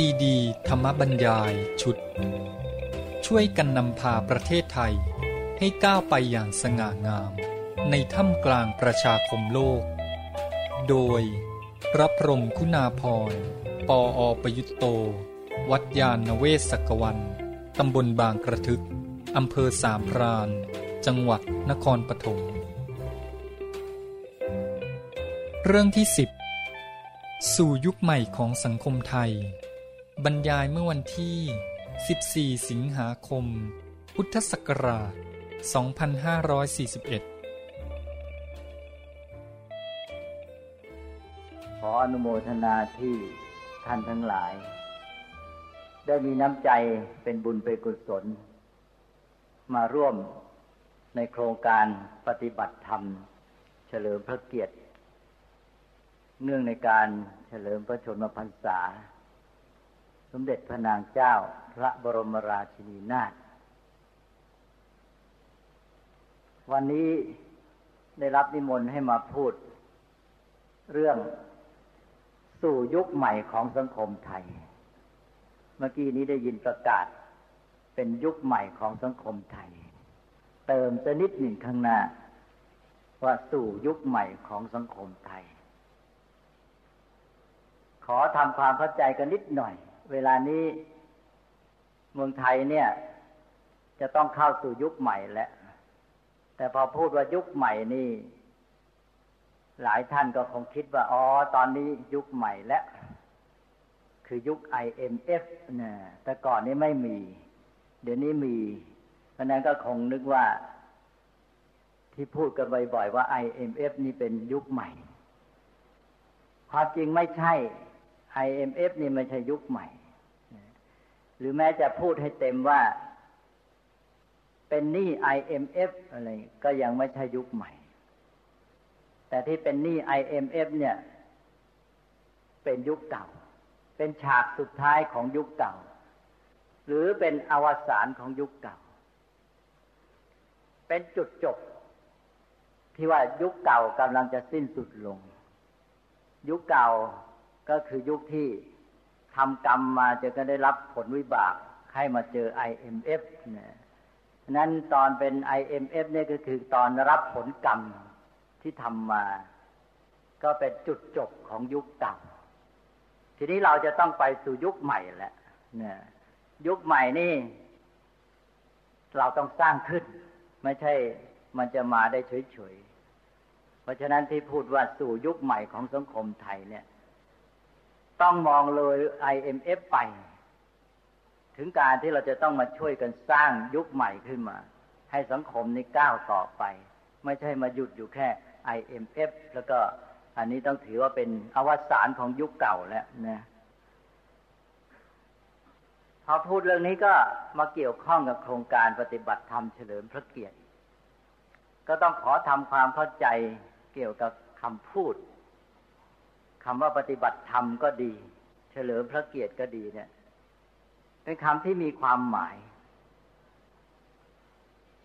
ซีดี ธรรมบรรยายชุด ช่วยกันนำพาประเทศไทย ให้ก้าวไปอย่างสง่างาม ในถ้ำกลางประชาคมโลก โดย พระพรมคุณาพรปออประยุตโต วัดยาณเวศกวันตำบลบางกระทึกอำเภอสามพรานจังหวัดนครปฐมเรื่องที่สิบสู่ยุคใหม่ของสังคมไทย บรรยายเมื่อวันที่ 14 สิงหาคม พุทธศักราช 2541 ขออนุโมทนาที่ท่านทั้งหลาย ได้มีน้ำใจเป็นบุญเป็นกุศล มาร่วมในโครงการปฏิบัติธรรม เฉลิมพระเกียรติ เนื่องในการเฉลิมพระชนมพรรษา สมเด็จพระนางเจ้าพระบรมราชินีนาถวันนี้ได้รับนิมนต์ให้มาพูด เรื่องสู่ยุคใหม่ของสังคมไทย เมื่อกี้นี้ได้ยินประกาศ เป็นยุคใหม่ของสังคมไทย เติมจะนิดหนึ่งข้างหน้า ว่าสู่ยุคใหม่ของสังคมไทย ขอทำความเข้าใจกันนิดหน่อย เวลานี้เมืองไทยเนี่ย จะต้องเข้าสู่ยุคใหม่แล้วแต่พอพูดว่ายุคใหม่นี่ หลายท่านก็คงคิดว่าอ๋อตอนนี้ยุคใหม่แล้วคือยุค IMF เนี่ยแต่ก่อนนี้ไม่มี เดี๋ยวนี้มี เพราะนั้นก็คงนึกว่า ที่พูดกันบ่อยๆว่า IMF นี่เป็นยุคใหม่ ความจริงไม่ใช่ IMF นี่ไม่ใช่ยุคใหม่ หรือแม้จะพูดให้เต็มว่า เป็นหนี้ IMF อะไรก็ยังไม่ใช่ยุคใหม่ แต่ที่เป็นหนี้ IMF เนี่ย เป็นยุคเก่า เป็นฉากสุดท้ายของยุคเก่า หรือเป็นอวสานของยุคเก่า เป็นจุดจบ ที่ว่ายุคเก่ากำลังจะสิ้นสุดลง ยุคเก่าก็คือยุคที่ ทำกรรมมาจะก็ได้รับผลวิบากให้มาเจอ IMF เนี่ยนั้นตอนเป็น IMF เนี่ยก็คือตอนรับผลกรรมที่ทำมา ก็เป็นจุดจบของยุคเก่าทีนี้เราจะต้องไปสู่ยุคใหม่แล้วเนี่ยยุคใหม่นี่ เราต้องสร้างขึ้น ไม่ใช่มันจะมาได้เฉยๆเพราะฉะนั้นที่พูดว่าสู่ยุคใหม่ของสังคมไทยเนี่ย ต้องมองเลย IMF ไป ถึงการที่เราจะต้องมาช่วยกันสร้างยุคใหม่ขึ้นมา ให้สังคมนี้ก้าวต่อไป ไม่ใช่มาหยุดอยู่แค่ IMF แล้วก็อันนี้ต้องถือว่าเป็นอวสานของยุคเก่าแล้วนะพอพูดเรื่องนี้ก็มาเกี่ยวข้องกับโครงการปฏิบัติธรรมเฉลิมพระเกียรติ ก็ต้องขอทำความเข้าใจเกี่ยวกับคำพูด คำว่าปฏิบัติธรรมก็ดี เฉลิมพระเกียรติก็ดีเนี่ย เป็นคำที่มีความหมาย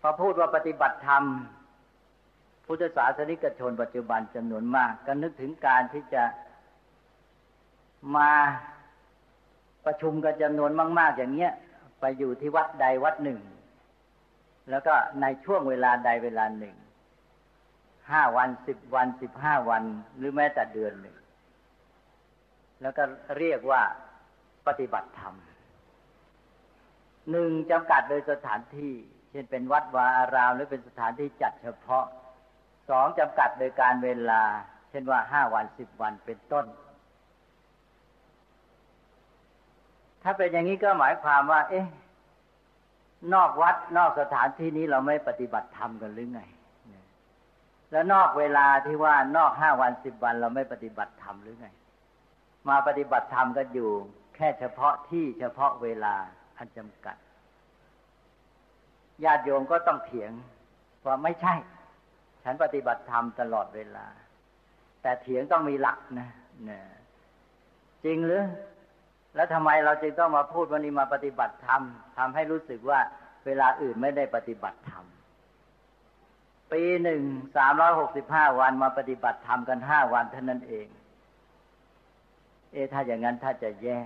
พอพูดว่าปฏิบัติธรรม พุทธศาสนิกชนปัจจุบันจำนวนมาก ก็นึกถึงการที่จะมาประชุมกันจำนวนมาก ๆ อย่างเงี้ย ไปอยู่ที่วัดใดวัดหนึ่ง แล้วก็ในช่วงเวลาใดเวลาหนึ่งห้าวันสิบวันสิบห้าวัน หรือแม้แต่เดือนหนึ่ง แล้วก็เรียกว่าปฏิบัติธรรมหนึ่งจำกัดโดยสถานที่ เช่นเป็นวัดวาอารามหรือเป็นสถานที่จัดเฉพาะสองจำกัดโดยการเวลา เช่นว่าห้าวันสิบวันเป็นต้น ถ้าเป็นอย่างนี้ก็หมายความว่า เอ๊ะ นอกวัดนอกสถานที่นี้เราไม่ปฏิบัติธรรมกันหรือไง แล้วนอกเวลาที่ว่านอกห้าวันสิบวันเราไม่ปฏิบัติธรรมหรือไง มาปฏิบัติธรรมกันอยู่ แค่เฉพาะที่เฉพาะเวลาอันจำกัด ญาติโยมก็ต้องเถียงว่าไม่ใช่ ฉันปฏิบัติธรรมตลอดเวลา แต่เถียงต้องมีหลักนะเนี่ยจริงหรือ แล้วทำไมเราจึงต้องมาพูดวันนี้มาปฏิบัติธรรมทำให้รู้สึกว่าเวลาอื่นไม่ได้ปฏิบัติธรรมปีหนึ่งสามร้อยหกสิบห้าวันมาปฏิบัติธรรมกันห้าวันเท่านั้นเอง เอถ้าอย่างนั้นถ้าจะแย่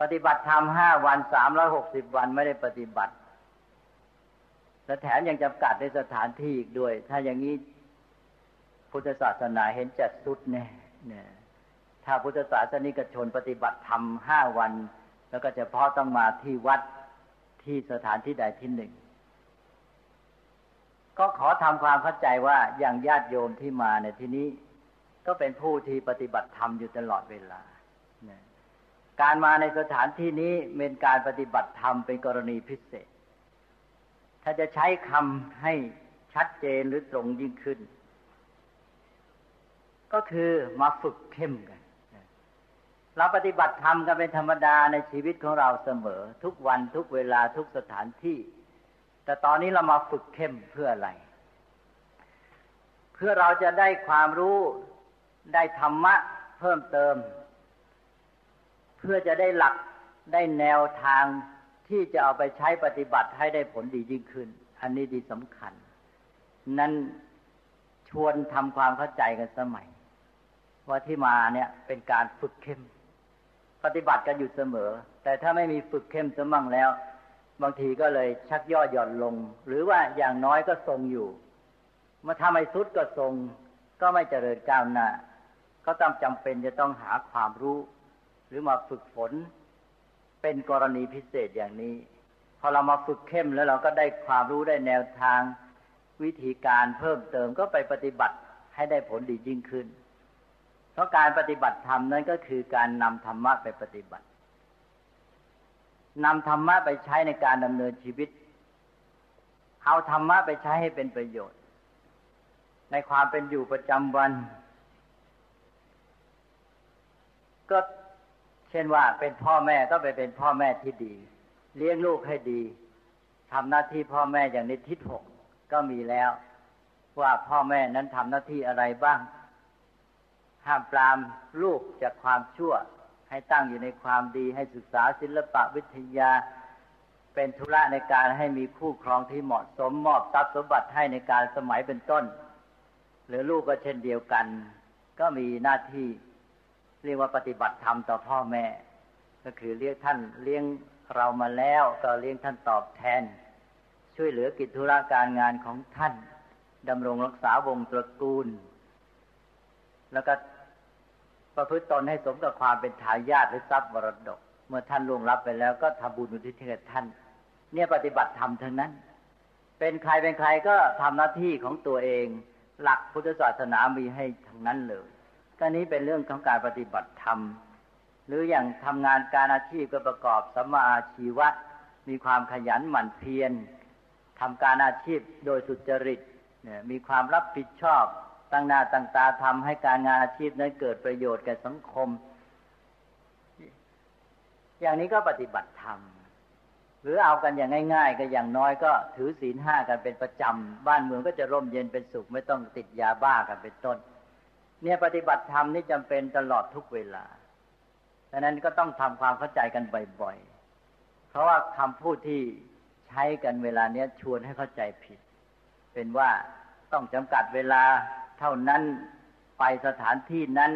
ปฏิบัติธรรมห้าวันสามร้อยหกสิบวันไม่ได้ปฏิบัติ และแถมยังจำกัดในสถานที่อีกด้วย ถ้าอย่างนี้พุทธศาสนาเห็นจัดสุดแน่เนี่ย ถ้าพุทธศาสนิกชนปฏิบัติธรรมห้าวัน แล้วก็เฉพาะต้องมาที่วัดที่สถานที่ใดที่หนึ่ง ก็ขอทำความเข้าใจว่าอย่างญาติโยมที่มาในที่นี้ ก็เป็นผู้ที่ปฏิบัติธรรมอยู่ตลอดเวลา การมาในสถานที่นี้เป็นการปฏิบัติธรรมเป็นกรณีพิเศษ ถ้าจะใช้คำให้ชัดเจนหรือตรงยิ่งขึ้น ก็คือมาฝึกเข้มกันเราปฏิบัติธรรมกันเป็นธรรมดาในชีวิตของเราเสมอ ทุกวันทุกเวลาทุกสถานที่ แต่ตอนนี้เรามาฝึกเข้มเพื่ออะไร เพื่อเราจะได้ความรู้ ได้ธรรมะเพิ่มเติม เพื่อจะได้หลักได้แนวทางที่จะเอาไปใช้ปฏิบัติให้ได้ผลดียิ่งขึ้น อันนี้ดีสำคัญ นั้นชวนทำความเข้าใจกันสมัย ว่าที่มาเนี่ยเป็นการฝึกเข้ม ปฏิบัติกันอยู่เสมอ แต่ถ้าไม่มีฝึกเข้มสมั่งแล้ว บางทีก็เลยชักย่อหย่อนลง หรือว่าอย่างน้อยก็ทรงอยู่มื่อทำไมสุดก็ทรง ก็ไม่เจริญก้าวหน้า ก็ต้องจำเป็นจะต้องหาความรู้ หรือมาฝึกฝน เป็นกรณีพิเศษอย่างนี้ พอเรามาฝึกเข้มแล้วเราก็ได้ความรู้ได้แนวทางวิธีการเพิ่มเติมก็ไปปฏิบัติให้ได้ผลดียิ่งขึ้น เพราะการปฏิบัติธรรมนั้นก็คือการนำธรรมะไปปฏิบัตินำธรรมะไปใช้ในการดำเนินชีวิต เอาธรรมะไปใช้ให้เป็นประโยชน์ ในความเป็นอยู่ประจำวัน ก็เช่นว่าเป็นพ่อแม่ก็ไปเป็นพ่อแม่ที่ดี เลี้ยงลูกให้ดีทำหน้าที่พ่อแม่อย่างในทิศหกก็มีแล้ว ว่าพ่อแม่นั้นทำหน้าที่อะไรบ้าง ห้ามปรามลูกจากความชั่ว ให้ตั้งอยู่ในความดีให้ศึกษาศิลปะวิทยา เป็นธุระในการให้มีคู่ครองที่เหมาะสมมอบทรัพย์สมบัติให้ในการสมัยเป็นต้น หรือลูกก็เช่นเดียวกัน ก็มีหน้าที่ เรียกว่าปฏิบัติธรรมต่อพ่อแม่ ก็คือเรียกท่านเลี้ยงเรามาแล้วก็เลี้ยงท่านตอบแทน ช่วยเหลือกิจธุระการงานของท่านดำรงรักษาวงตระกูล แล้วก็ประพฤติตนให้สมกับความเป็นทายาทหรือทรัพย์มรดก เมื่อท่านล่วงลับไปแล้วก็ทำบุญอุทิศให้ท่าน เนี่ยปฏิบัติธรรมทั้งนั้น เป็นใครเป็นใครก็ทำหน้าที่ของตัวเอง หลักพุทธศาสนามีให้ทั้งนั้นเลย ก็นี้เป็นเรื่องของการปฏิบัติธรรม หรืออย่างทำงานการอาชีพก็ประกอบสัมมาอาชีวะ มีความขยันหมั่นเพียรทำการอาชีพโดยสุจริตมีความรับผิดชอบตั้งหน้าตั้งตาทำให้การงานอาชีพนั้นเกิดประโยชน์แก่สังคม อย่างนี้ก็ปฏิบัติธรรมหรือเอากันอย่างง่าย ๆ ก็อย่างน้อยก็ถือศีลห้ากันเป็นประจำบ้านเมืองก็จะร่มเย็นเป็นสุขไม่ต้องติดยาบ้ากันเป็นต้น เนี่ยปฏิบัติธรรมนี่จำเป็นตลอดทุกเวลาดังนั้นก็ต้องทำความเข้าใจกันบ่อยๆ เพราะว่าคำพูดที่ใช้กันเวลาเนี้ยชวนให้เข้าใจผิด เป็นว่าต้องจำกัดเวลาเท่านั้นไปสถานที่นั้น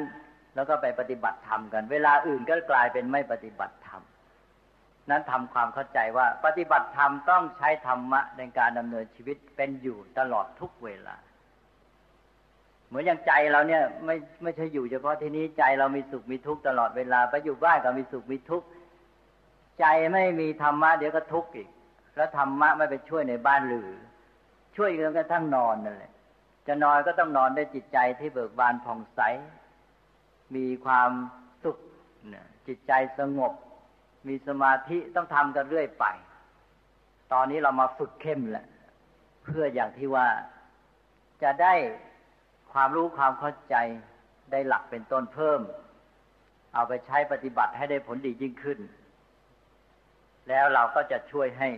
แล้วก็ไปปฏิบัติธรรมกัน เวลาอื่นก็กลายเป็นไม่ปฏิบัติธรรมนั้นทำความเข้าใจว่าปฏิบัติธรรมต้องใช้ธรรมะในการดำเนินชีวิตเป็นอยู่ตลอดทุกเวลา เหมือนอย่างใจเราเนี่ยไม่ไม่ใช่อยู่เฉพาะที่นี้ใจเรามีสุขมีทุกข์ตลอดเวลาไปอยู่บ้านก็มีสุขมีทุกข์ใจไม่มีธรรมะเดี๋ยวก็ทุกข์อีก แล้วธรรมะไม่ไปช่วยในบ้านหรือ ช่วยกันกระทั่งนอนนั่นแหละจะนอนก็ต้องนอนด้วยจิตใจที่เบิกบานผ่องใส มีความสุขจิตใจสงบ มีสมาธิต้องทำกันเรื่อยไป ตอนนี้เรามาฝึกเข้มแหละ เพื่ออย่างที่ว่าจะได้ ความรู้ความเข้าใจได้หลักเป็นต้นเพิ่ม เอาไปใช้ปฏิบัติให้ได้ผลดียิ่งขึ้น แล้วเราก็จะช่วยให้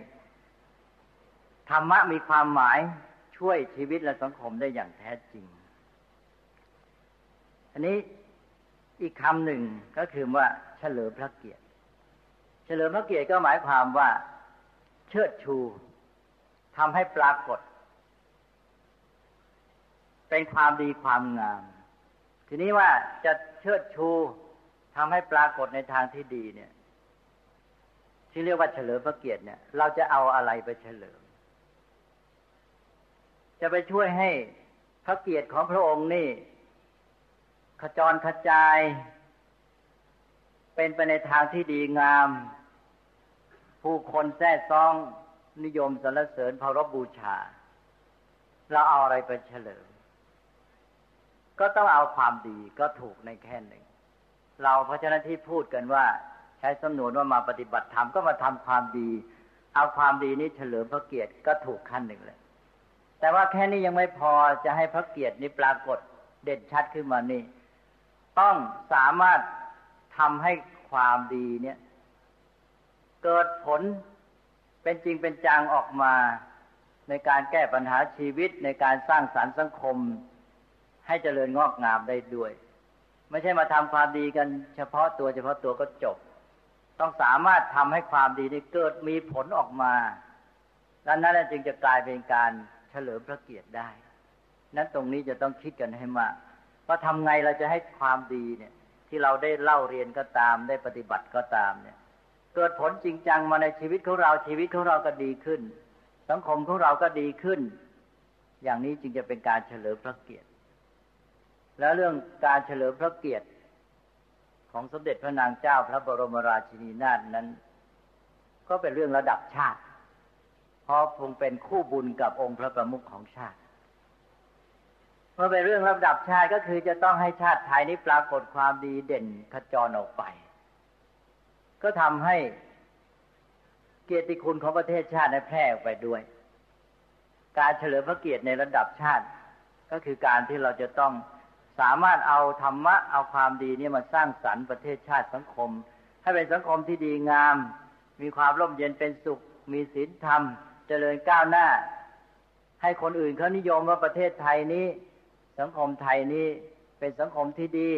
ธรรมะมีความหมายช่วยชีวิตและสังคมได้อย่างแท้จริง อันนี้อีกคำหนึ่งก็คือว่าเฉลิมพระเกียรติ เฉลิมพระเกียรติก็หมายความว่า เชิดชูทำให้ปรากฏ เป็นความดีความงาม ทีนี้ว่าจะเชิดชูทำให้ปรากฏในทางที่ดีเนี่ย ที่เรียกว่าเฉลิมพระเกียรติเนี่ย เราจะเอาอะไรไปเฉลิม จะไปช่วยให้พระเกียรติของพระองค์นี่ ขจรขจาย เป็นไปในทางที่ดีงาม ผู้คนแท้ซองนิยมสรรเสริญเพารบบูชา เราเอาอะไรไปเฉลิม ก็ต้องเอาความดีก็ถูกในแค่หนึ่ง เราเพราะฉะนั้นที่พูดกันว่า ใช้สำนวนว่ามาปฏิบัติธรรมก็มาทำความดี เอาความดีนี้เฉลิมพระเกียรติก็ถูกขั้นหนึ่งเลย แต่ว่าแค่นี้ยังไม่พอจะให้พระเกียรตินี้ปรากฏเด่นชัดขึ้นมานี่ ต้องสามารถทำให้ความดีเนี่ย เกิดผลเป็นจริงเป็นจังออกมาในการแก้ปัญหาชีวิตในการสร้างสารรค์สังคม ให้เจริญงอกงามได้ด้วย ไม่ใช่มาทำความดีกัน เฉพาะตัวเฉพาะตัวก็จบ ต้องสามารถทำให้ความดีนี้เกิดมีผลออกมาดังนั้นจึงจะกลายเป็นการเฉลิมพระเกียรติได้ นั้นตรงนี้จะต้องคิดกันให้มากว่าทำไงเราจะให้ความดีเนี่ย ที่เราได้เล่าเรียนก็ตาม ได้ปฏิบัติก็ตามเนี่ย เกิดผลจริงจังมาในชีวิตของเราชีวิตของเราก็ดีขึ้น สังคมของเราก็ดีขึ้น อย่างนี้จึงจะเป็นการเฉลิมพระเกียรติ แล้วเรื่องการเฉลิมพระเกียรติของสมเด็จพระนางเจ้าพระบรมราชินีนาถนั้น ก็เป็นเรื่องระดับชาติ เพราะคงเป็นคู่บุญกับองค์พระประมุขของชาติ เมื่อเป็นเรื่องระดับชาติก็คือจะต้องให้ชาติไทยนี้ปรากฏความดีเด่นขจรออกไป ก็ทำให้เกียรติคุณของประเทศชาติในแพร่ออกไปด้วย การเฉลิมพระเกียรติในระดับชาติ ก็คือการที่เราจะต้อง สามารถเอาธรรมะเอาความดีนี้มาสร้างสรรค์ประเทศชาติสังคม ให้เป็นสังคมที่ดีงาม มีความร่มเย็นเป็นสุข มีศีลธรรม เจริญก้าวหน้า ให้คนอื่นเขานิยมว่าประเทศไทยนี้ สังคมไทยนี้เป็นสังคมที่ดี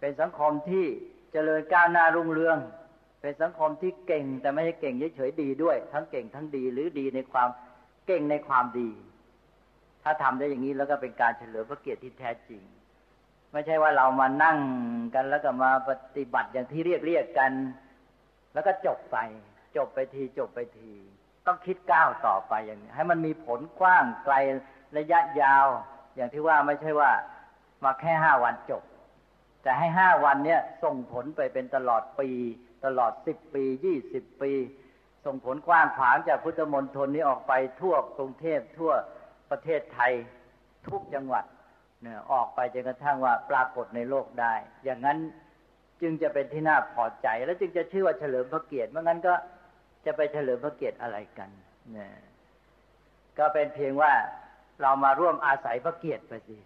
เป็นสังคมที่เจริญก้าวหน้ารุ่งเรือง เป็นสังคมที่เก่งแต่ไม่ใช่เก่งเฉยๆดีด้วย ทั้งเก่งทั้งดีหรือดีในความเก่งในความดี ถ้าทำได้อย่างนี้แล้วก็เป็นการเฉลิมพระเกียรติที่แท้จริง ไม่ใช่ว่าเรามานั่งกันแล้วก็มาปฏิบัติอย่างที่เรียกเรียกกัน แล้วก็จบไป จบไปทีจบไปที ต้องคิดก้าวต่อไปอย่างนี้ ให้มันมีผลกว้างไกลระยะยาว อย่างที่ว่าไม่ใช่ว่ามาแค่ห้าวันจบ แต่ให้ห้าวันเนี้ยส่งผลไปเป็นตลอดปี ตลอดสิบปียี่สิบปี ส่งผลกว้างขวางจากพุทธมณฑลนี้ออกไปทั่วกรุงเทพทั่ว ประเทศไทยทุกจังหวัดเนี่ยออกไปจนกระทั่งว่าปรากฏในโลกได้ อย่างนั้นจึงจะเป็นที่น่าพอใจ และจึงจะชื่อว่าเฉลิมพระเกียรติเมื่องั้นก็จะไปเฉลิมพระเกียรติอะไรกันเนี่ยก็เป็นเพียงว่าเรามาร่วมอาศัยพระเกียรติไปสิ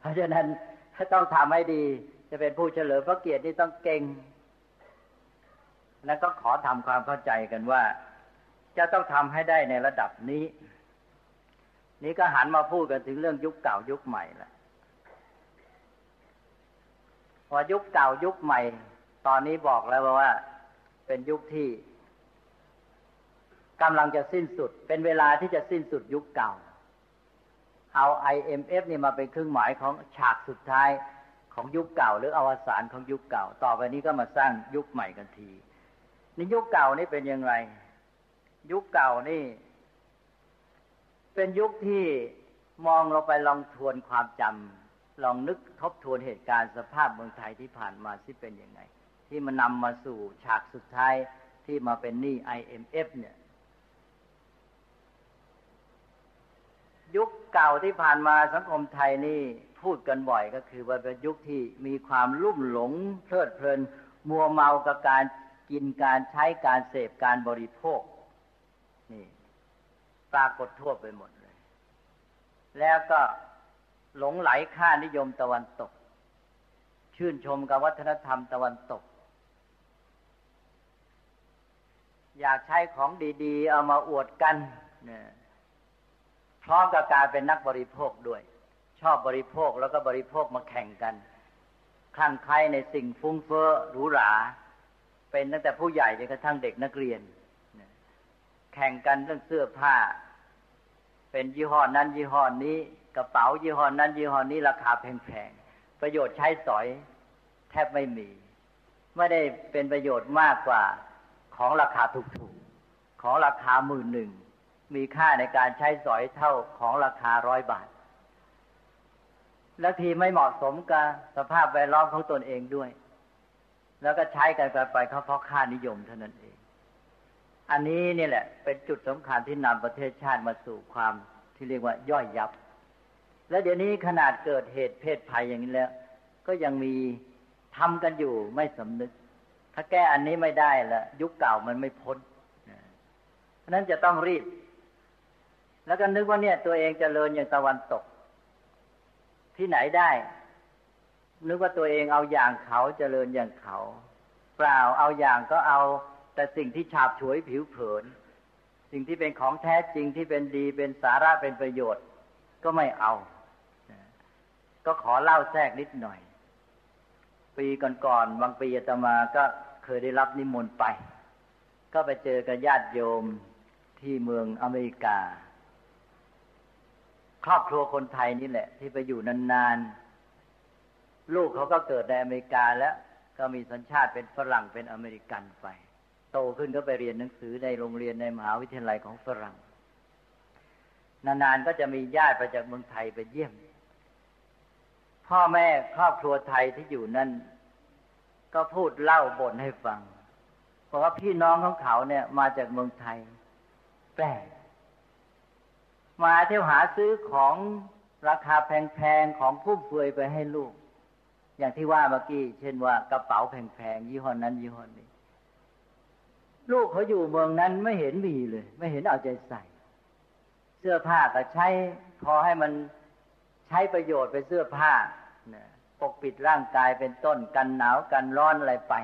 เพราะฉะนั้นต้องทำให้ดี จะเป็นผู้เฉลิมพระเกียรตินี่ต้องเก่งแล้วก็ขอทำความเข้าใจกันว่า จะต้องทำให้ได้ในระดับนี้ นี่ก็หันมาพูดกันถึงเรื่องยุคเก่ายุคใหม่แหละพอยุคเก่ายุคใหม่ ตอนนี้บอกแล้วว่า เป็นยุคที่กำลังจะสิ้นสุด เป็นเวลาที่จะสิ้นสุดยุคเก่า เอา IMF นี่มาเป็นเครื่องหมายของฉากสุดท้ายของยุคเก่า หรืออวสานของยุคเก่า ต่อไปนี้ก็มาสร้างยุคใหม่กันทีในยุคเก่านี่เป็นยังไงยุคเก่านี่ เป็นยุคที่มองเราไปลองทวนความจำลองนึกทบทวนเหตุการณ์สภาพเมืองไทยที่ผ่านมาที่เป็นยังไง ที่มันนำมาสู่ฉากสุดท้ายที่มาเป็นหนี้ IMF เนี่ย ยุคเก่าที่ผ่านมาสังคมไทยนี่พูดกันบ่อยก็คือว่าเป็นยุคที่มีความลุ่มหลงเพลิดเพลิน มัวเมากับการกินการใช้การเสพการบริโภค ปรากฏทั่วไปหมดเลย แล้วก็หลงไหลค่านิยมตะวันตก ชื่นชมกับวัฒนธรรมตะวันตก อยากใช้ของดีๆ เอามาอวดกันเนี่ยพร้อมกับการเป็นนักบริโภคด้วย ชอบบริโภคแล้วก็บริโภคมาแข่งกันคลั่งไคล้ในสิ่งฟุ้งเฟ้อหรูหรา เป็นตั้งแต่ผู้ใหญ่จนกระทั่งเด็กนักเรียน แข่งกันเรื่องเสื้อผ้า เป็นยี่ห้อนั้นยี่ห้อนี้ กระเป๋ายี่ห้อนั้นยี่ห้อนี้ราคาแพงๆประโยชน์ใช้สอย แทบไม่มี ไม่ได้เป็นประโยชน์มากกว่าของราคาถูกๆของราคาหมื่นหนึ่งมีค่าในการใช้สอยเท่าของราคาร้อยบาท แล้วทีไม่เหมาะสมกับสภาพแวดล้อมของตนเองด้วย แล้วก็ใช้กันไปเขาเพราะค่านิยมเท่านั้นเอง อันนี้นี่แหละ เป็นจุดสำคัญที่นำประเทศชาติมาสู่ความที่เรียกว่าย่อยยับ และเดี๋ยวนี้ขนาดเกิดเหตุเพศภัยอย่างนี้แล้ว ก็ยังมีทำกันอยู่ไม่สำนึก ถ้าแก้อันนี้ไม่ได้ละยุคเก่ามันไม่พ้นเพราะนั้นจะต้องรีบ แล้วก็นึกว่าเนี่ย ตัวเองจเจริญอย่างตะวันตก ที่ไหนได้ นึกว่าตัวเองเอาอย่างเขาจเจริญอย่างเขา เปล่าเอาอย่างก็เอา แต่สิ่งที่ฉาบฉวยผิวเผิน สิ่งที่เป็นของแท้จริงที่เป็นดีเป็นสาระเป็นประโยชน์ ก็ไม่เอา ก็ขอเล่าแทรกนิดหน่อย ปีก่อนๆบางปีอาตมาก็เคยได้รับนิมนต์ไป ก็ไปเจอกับญาติโยมที่เมืองอเมริกา ครอบครัวคนไทยนี่แหละ ที่ไปอยู่นานๆ ลูกเขาก็เกิดในอเมริกาแล้ว ก็มีสัญชาติเป็นฝรั่งเป็นอเมริกันไป ตขึ้นก็ไปเรียนหนังสือในโรงเรียนในมหาวิทยาลัยของฝรั่ง นานๆก็จะมีญาติไปจากเมืองไทยไปเยี่ยม พ่อแม่ครอบครัวไทยที่อยู่นั่น ก็พูดเล่าบ่นให้ฟังเพราะว่าพี่น้องของเขาเนี่ย มาจากเมืองไทย แปลกมาเที่ยวหาซื้อของราคาแพงๆของฟุ่มเฟือยไปให้ลูก อย่างที่ว่าเมื่อกี้ เช่นว่ากระเป๋าแพงๆยี่ห้อนั้นยี่ห้อนี้ ลูกเขาอยู่เมืองนั้นไม่เห็นมีเลย ไม่เห็นเอาใจใส่ เสื้อผ้าก็ใช้พอให้มันใช้ประโยชน์ไปเสื้อผ้าปกปิดร่างกายเป็นต้นกันหนาวกันร้อนอะไรไป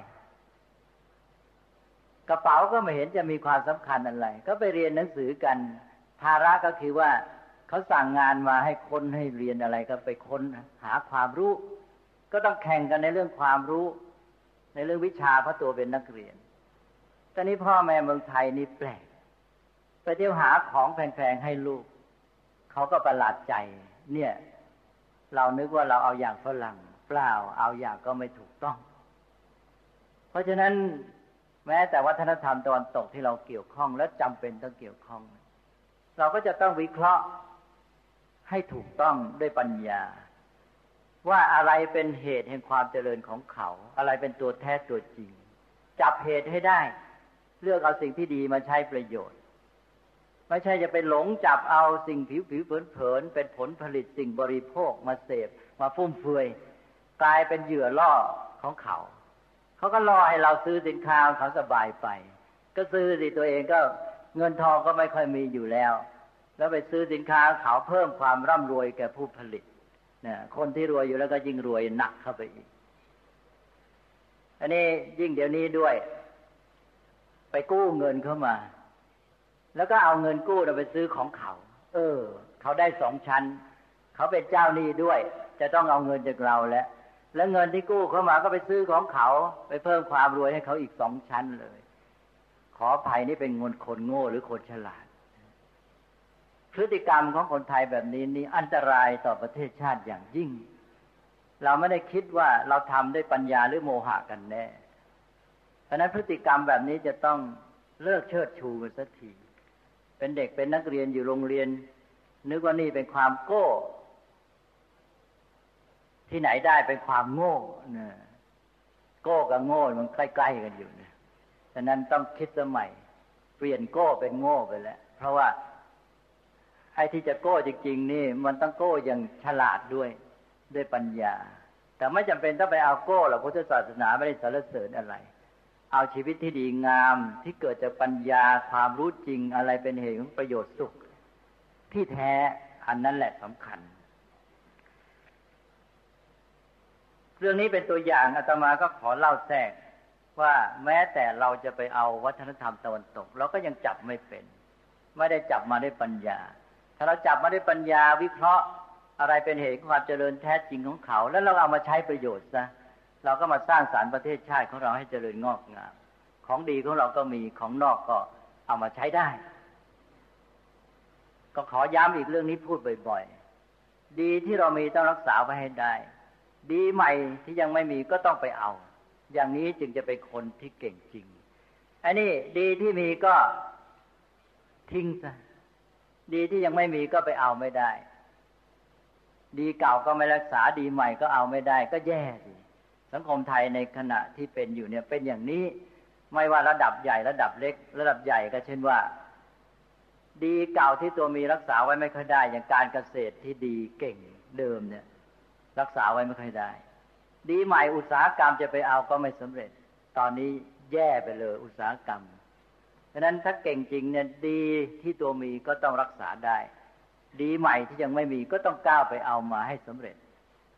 กระเป๋าก็ไม่เห็นจะมีความสำคัญอะไร ก็ไปเรียนหนังสือกัน ภาระก็คือว่าเขาสั่งงานมาให้ค้นให้เรียนอะไรก็ไปค้นหาความรู้ ก็ต้องแข่งกันในเรื่องความรู้ ในเรื่องวิชาเพราะตัวเป็นนักเรียน ตอนนี้พ่อแม่เมืองไทยนี่แปลกไปเที่ยวหาของแพงๆให้ลูก เขาก็ประหลาดใจ เนี่ย เรานึกว่าเราเอาอย่างฝรั่งเปล่าเอาอย่างก็ไม่ถูกต้อง เพราะฉะนั้นแม้แต่วัฒนธรรมตะวันตกที่เราเกี่ยวข้องและจำเป็นต้องเกี่ยวข้อง เราก็จะต้องวิเคราะห์ให้ถูกต้องด้วยปัญญา ว่าอะไรเป็นเหตุแห่งความเจริญของเขา อะไรเป็นตัวแท้ตัวจริง จับเหตุให้ได้ เลือกเอาสิ่งที่ดีมาใช้ประโยชน์ ไม่ใช่จะไปหลงจับเอาสิ่งผิวผิวเผินเผินเป็นผลผลิตสิ่งบริโภคมาเสพมาฟุ่มเฟือยกลายเป็นเหยื่อล่อของเขา เขาก็ล่อให้เราซื้อสินค้าเขาสบายไป ก็ซื้อสิตัวเองก็เงินทองก็ไม่ค่อยมีอยู่แล้ว แล้วไปซื้อสินค้าเขาเพิ่มความร่ำรวยแก่ผู้ผลิตเนี่ยคนที่รวยอยู่แล้วก็ยิ่งรวยหนักเข้าไปอีก อันนี้ยิ่งเดี๋ยวนี้ด้วย ไปกู้เงินเข้ามา แล้วก็เอาเงินกู้ไปซื้อของเขา เออ เขาได้สองชั้น เขาเป็นเจ้าหนี้ด้วย จะต้องเอาเงินจากเราแล้ว แล้วเงินที่กู้เข้ามาก็ไปซื้อของเขา ไปเพิ่มความรวยให้เขาอีกสองชั้นเลย ขอภัยนี่เป็นเงินคนโง่หรือคนฉลาด พฤติกรรมของคนไทยแบบนี้นี่อันตรายต่อประเทศชาติอย่างยิ่ง เราไม่ได้คิดว่าเราทำด้วยปัญญาหรือโมหะกันแน่ ราะนั้นพฤติกรรมแบบนี้จะต้องเลิกเชิดชูกันสักที เป็นเด็กเป็นนักเรียนอยู่โรงเรียน นึกว่านี่เป็นความโก้ ที่ไหนได้เป็นความโง่เนี่ยโก้กับโง่มันใกล้ๆกันอยู่เนี่ยฉะนั้นต้องคิดสมัย เปลี่ยนโก้เป็นโง่ไปแล้ว เพราะว่าไอ้ที่จะโก้จริงๆนี่ มันต้องโก้อย่างฉลาดด้วยด้วยปัญญา แต่ไม่จำเป็นต้องไปเอาโก้หรอกพุทธศาสนาไม่ได้สรรเสริญอะไร เอาชีวิตที่ดีงามที่เกิดจากปัญญาความรู้จริงอะไรเป็นเหตุของประโยชน์สุข ที่แท้อันนั้นแหละสำคัญ เรื่องนี้เป็นตัวอย่างอาตมาก็ขอเล่าแทรกว่าแม้แต่เราจะไปเอาวัฒนธรรมตะวันตก เราก็ยังจับไม่เป็น ไม่ได้จับมาได้ปัญญา ถ้าเราจับมาได้ปัญญาวิเคราะห์อะไรเป็นเหตุของความเจริญแท้จริงของเขา แล้วเราเอามาใช้ประโยชน์ซะ เราก็มาสร้างสารรค์ประเทศชาติของเราให้เจริญงอกงามของดีของเราก็มีของนอกก็เอามาใช้ได้ ก็ขอย้ำอีกเรื่องนี้พูดบ่อย ๆ ดีที่เรามีต้องรักษาไว้ให้ได้ ดีใหม่ที่ยังไม่มีก็ต้องไปเอา อย่างนี้จึงจะเป็นคนที่เก่งจริงอันนี้ดีที่มีก็ทิ้งซะดีที่ยังไม่มีก็ไปเอาไม่ได้ ดีเก่าก็ไม่รักษาดีใหม่ก็เอาไม่ได้ ก็แย่สิ สังคมไทยในขณะที่เป็นอยู่เนี่ยเป็นอย่างนี้ ไม่ว่าระดับใหญ่ระดับเล็ก ระดับใหญ่ก็เช่นว่า ดีเก่าที่ตัวมีรักษาไว้ไม่ค่อยได้ อย่างการเกษตรที่ดีเก่งเดิมเนี่ย รักษาไว้ไม่ค่อยได้ ดีใหม่อุตสาหกรรมจะไปเอาก็ไม่สำเร็จ ตอนนี้แย่ไปเลยอุตสาหกรรมฉะนั้นถ้าเก่งจริงเนี่ยดีที่ตัวมีก็ต้องรักษาได้ ดีใหม่ที่ยังไม่มีก็ต้องก้าวไปเอามาให้สำเร็จ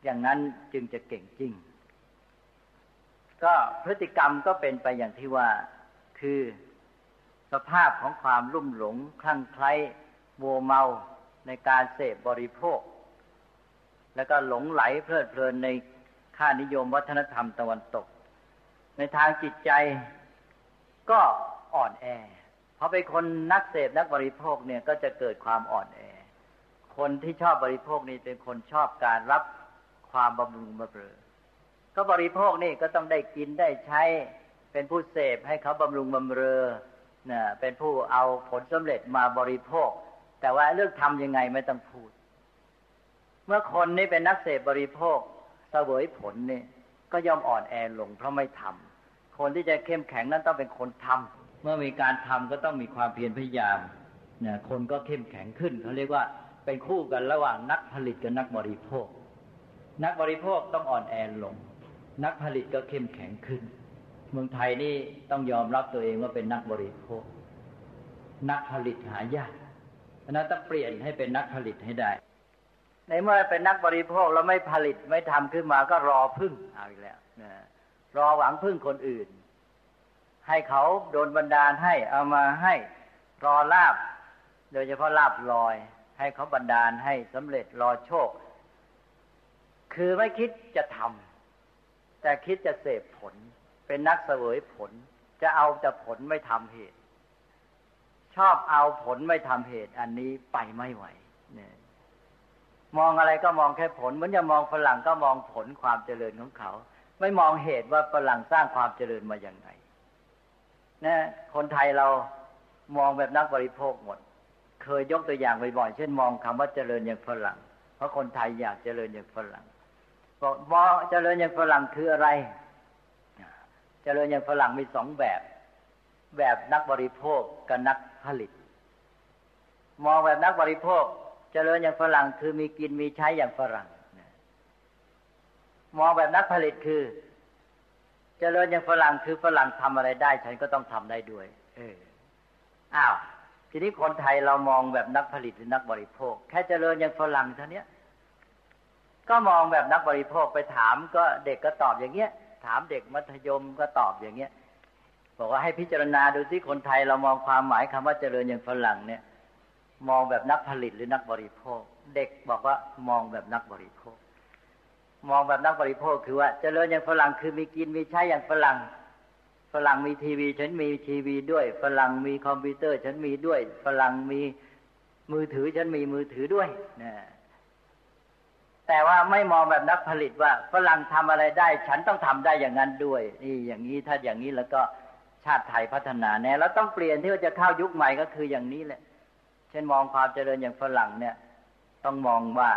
อย่างนั้นจึงจะเก่งจริง ก็พฤติกรรมก็เป็นไปอย่างที่ว่าคือสภาพของความรุ่มหลงคลั่งไคล้โมเมาในการเสพบริโภค แล้วก็หลงไหลเพลิดเพลินในค่านิยมวัฒนธรรมตะวันตก ในทางจิตใจก็อ่อนแอพอเป็นคนนักเสพนักบริโภคเนี่ยก็จะเกิดความอ่อนแอ คนที่ชอบบริโภคนี่เป็นคนชอบการรับความบำรุงบำเรอ ก็บริโภคนี่ก็ต้องได้กินได้ใช้ เป็นผู้เสพให้เขาบำรุงบำเรอเนี่ยเป็นผู้เอาผลสำเร็จมาบริโภค แต่ว่าเรื่องทำยังไงไม่ต้องพูด เมื่อคนนี่เป็นนักเสพบริโภคเสวยผลนี่ก็ย่อมอ่อนแอลงเพราะไม่ทำคนที่จะเข้มแข็งนั้นต้องเป็นคนทำเมื่อมีการทำก็ต้องมีความเพียรพยายามเนี่ยคนก็เข้มแข็งขึ้นเขาเรียกว่าเป็นคู่กันระหว่างนักผลิตกับนักบริโภค นักบริโภคต้องอ่อนแอลง นักผลิตก็เข้มแข็งขึ้น เมืองไทยนี่ต้องยอมรับตัวเองว่าเป็นนักบริโภค นักผลิตหายากเพราะนั้นต้องเปลี่ยนให้เป็นนักผลิตให้ได้ ในเมื่อเป็นนักบริโภคแล้วไม่ผลิตไม่ทำขึ้นมาก็รอพึ่งเอาอีกแล้วนะรอหวังพึ่งคนอื่น ให้เขาโดนบันดาลให้เอามาให้รอลาบ โดยเฉพาะลาบลอย ให้เขาบันดาลให้สำเร็จรอโชค คือไม่คิดจะทำ แต่คิดจะเสพผล เป็นนักเสวยผล จะเอาแต่ผลไม่ทำเหตุ ชอบเอาผลไม่ทำเหตุ อันนี้ไปไม่ไหวเนี่ยมองอะไรก็มองแค่ผลเหมือนจะมองฝรั่งก็มองผลความเจริญของเขา ไม่มองเหตุว่าฝรั่งสร้างความเจริญมาอย่างไงนะคนไทยเรามองแบบนักบริโภคหมด เคยยกตัวอย่างบ่อยๆเช่นมองคำว่าเจริญอย่างฝรั่ง เพราะคนไทยอยากเจริญอย่างฝรั่ง บอกมองเจริญอย่างฝรั่งคืออะไร เจริญอย่างฝรั่งมีสองแบบ แบบนักบริโภคกับนักผลิต มองแบบนักบริโภค เจริญอย่างฝรั่งคือมีกินมีใช้อย่างฝรั่ง มองแบบนักผลิตคือ เจริญอย่างฝรั่งคือฝรั่งทำอะไรได้ ฉันก็ต้องทำได้ด้วย เอออ้าวทีนี้คนไทยเรามองแบบนักผลิตหรือนักบริโภค แค่เจริญอย่างฝรั่งเท่านี้ ก็มองแบบนักบริโภคไปถามก็เด็กก็ตอบอย่างเงี้ย ถามเด็กมัธยมก็ตอบอย่างเงี้ยบอกว่าให้พิจารณาดูซิคนไทยเรามองความหมายคำว่าเจริญอย่างฝรั่งเนี่ย มองแบบนักผลิตหรือนักบริโภค เด็กบอกว่ามองแบบนักบริโภค มองแบบนักบริโภคคือว่าเจริญอย่างฝรั่งคือมีกินมีใช้อย่างฝรั่งฝรั่งมีทีวี ฉันมีทีวีด้วย ฝรั่งมีคอมพิวเตอร์ ฉันมีด้วย ฝรั่งมีมือถือฉันมีมือถือด้วยนะ แต่ว่าไม่มองแบบนักผลิตว่าฝรั่งทำอะไรได้ ฉันต้องทำได้อย่างนั้นด้วย นี่อย่างนี้ถ้าอย่างนี้แล้วก็ชาติไทยพัฒนาแน่แล้วต้องเปลี่ยนที่ว่าจะเข้ายุคใหม่ก็คืออย่างนี้แหละ เช่นมองความเจริญอย่างฝรั่งเนี่ย ต้องมองว่า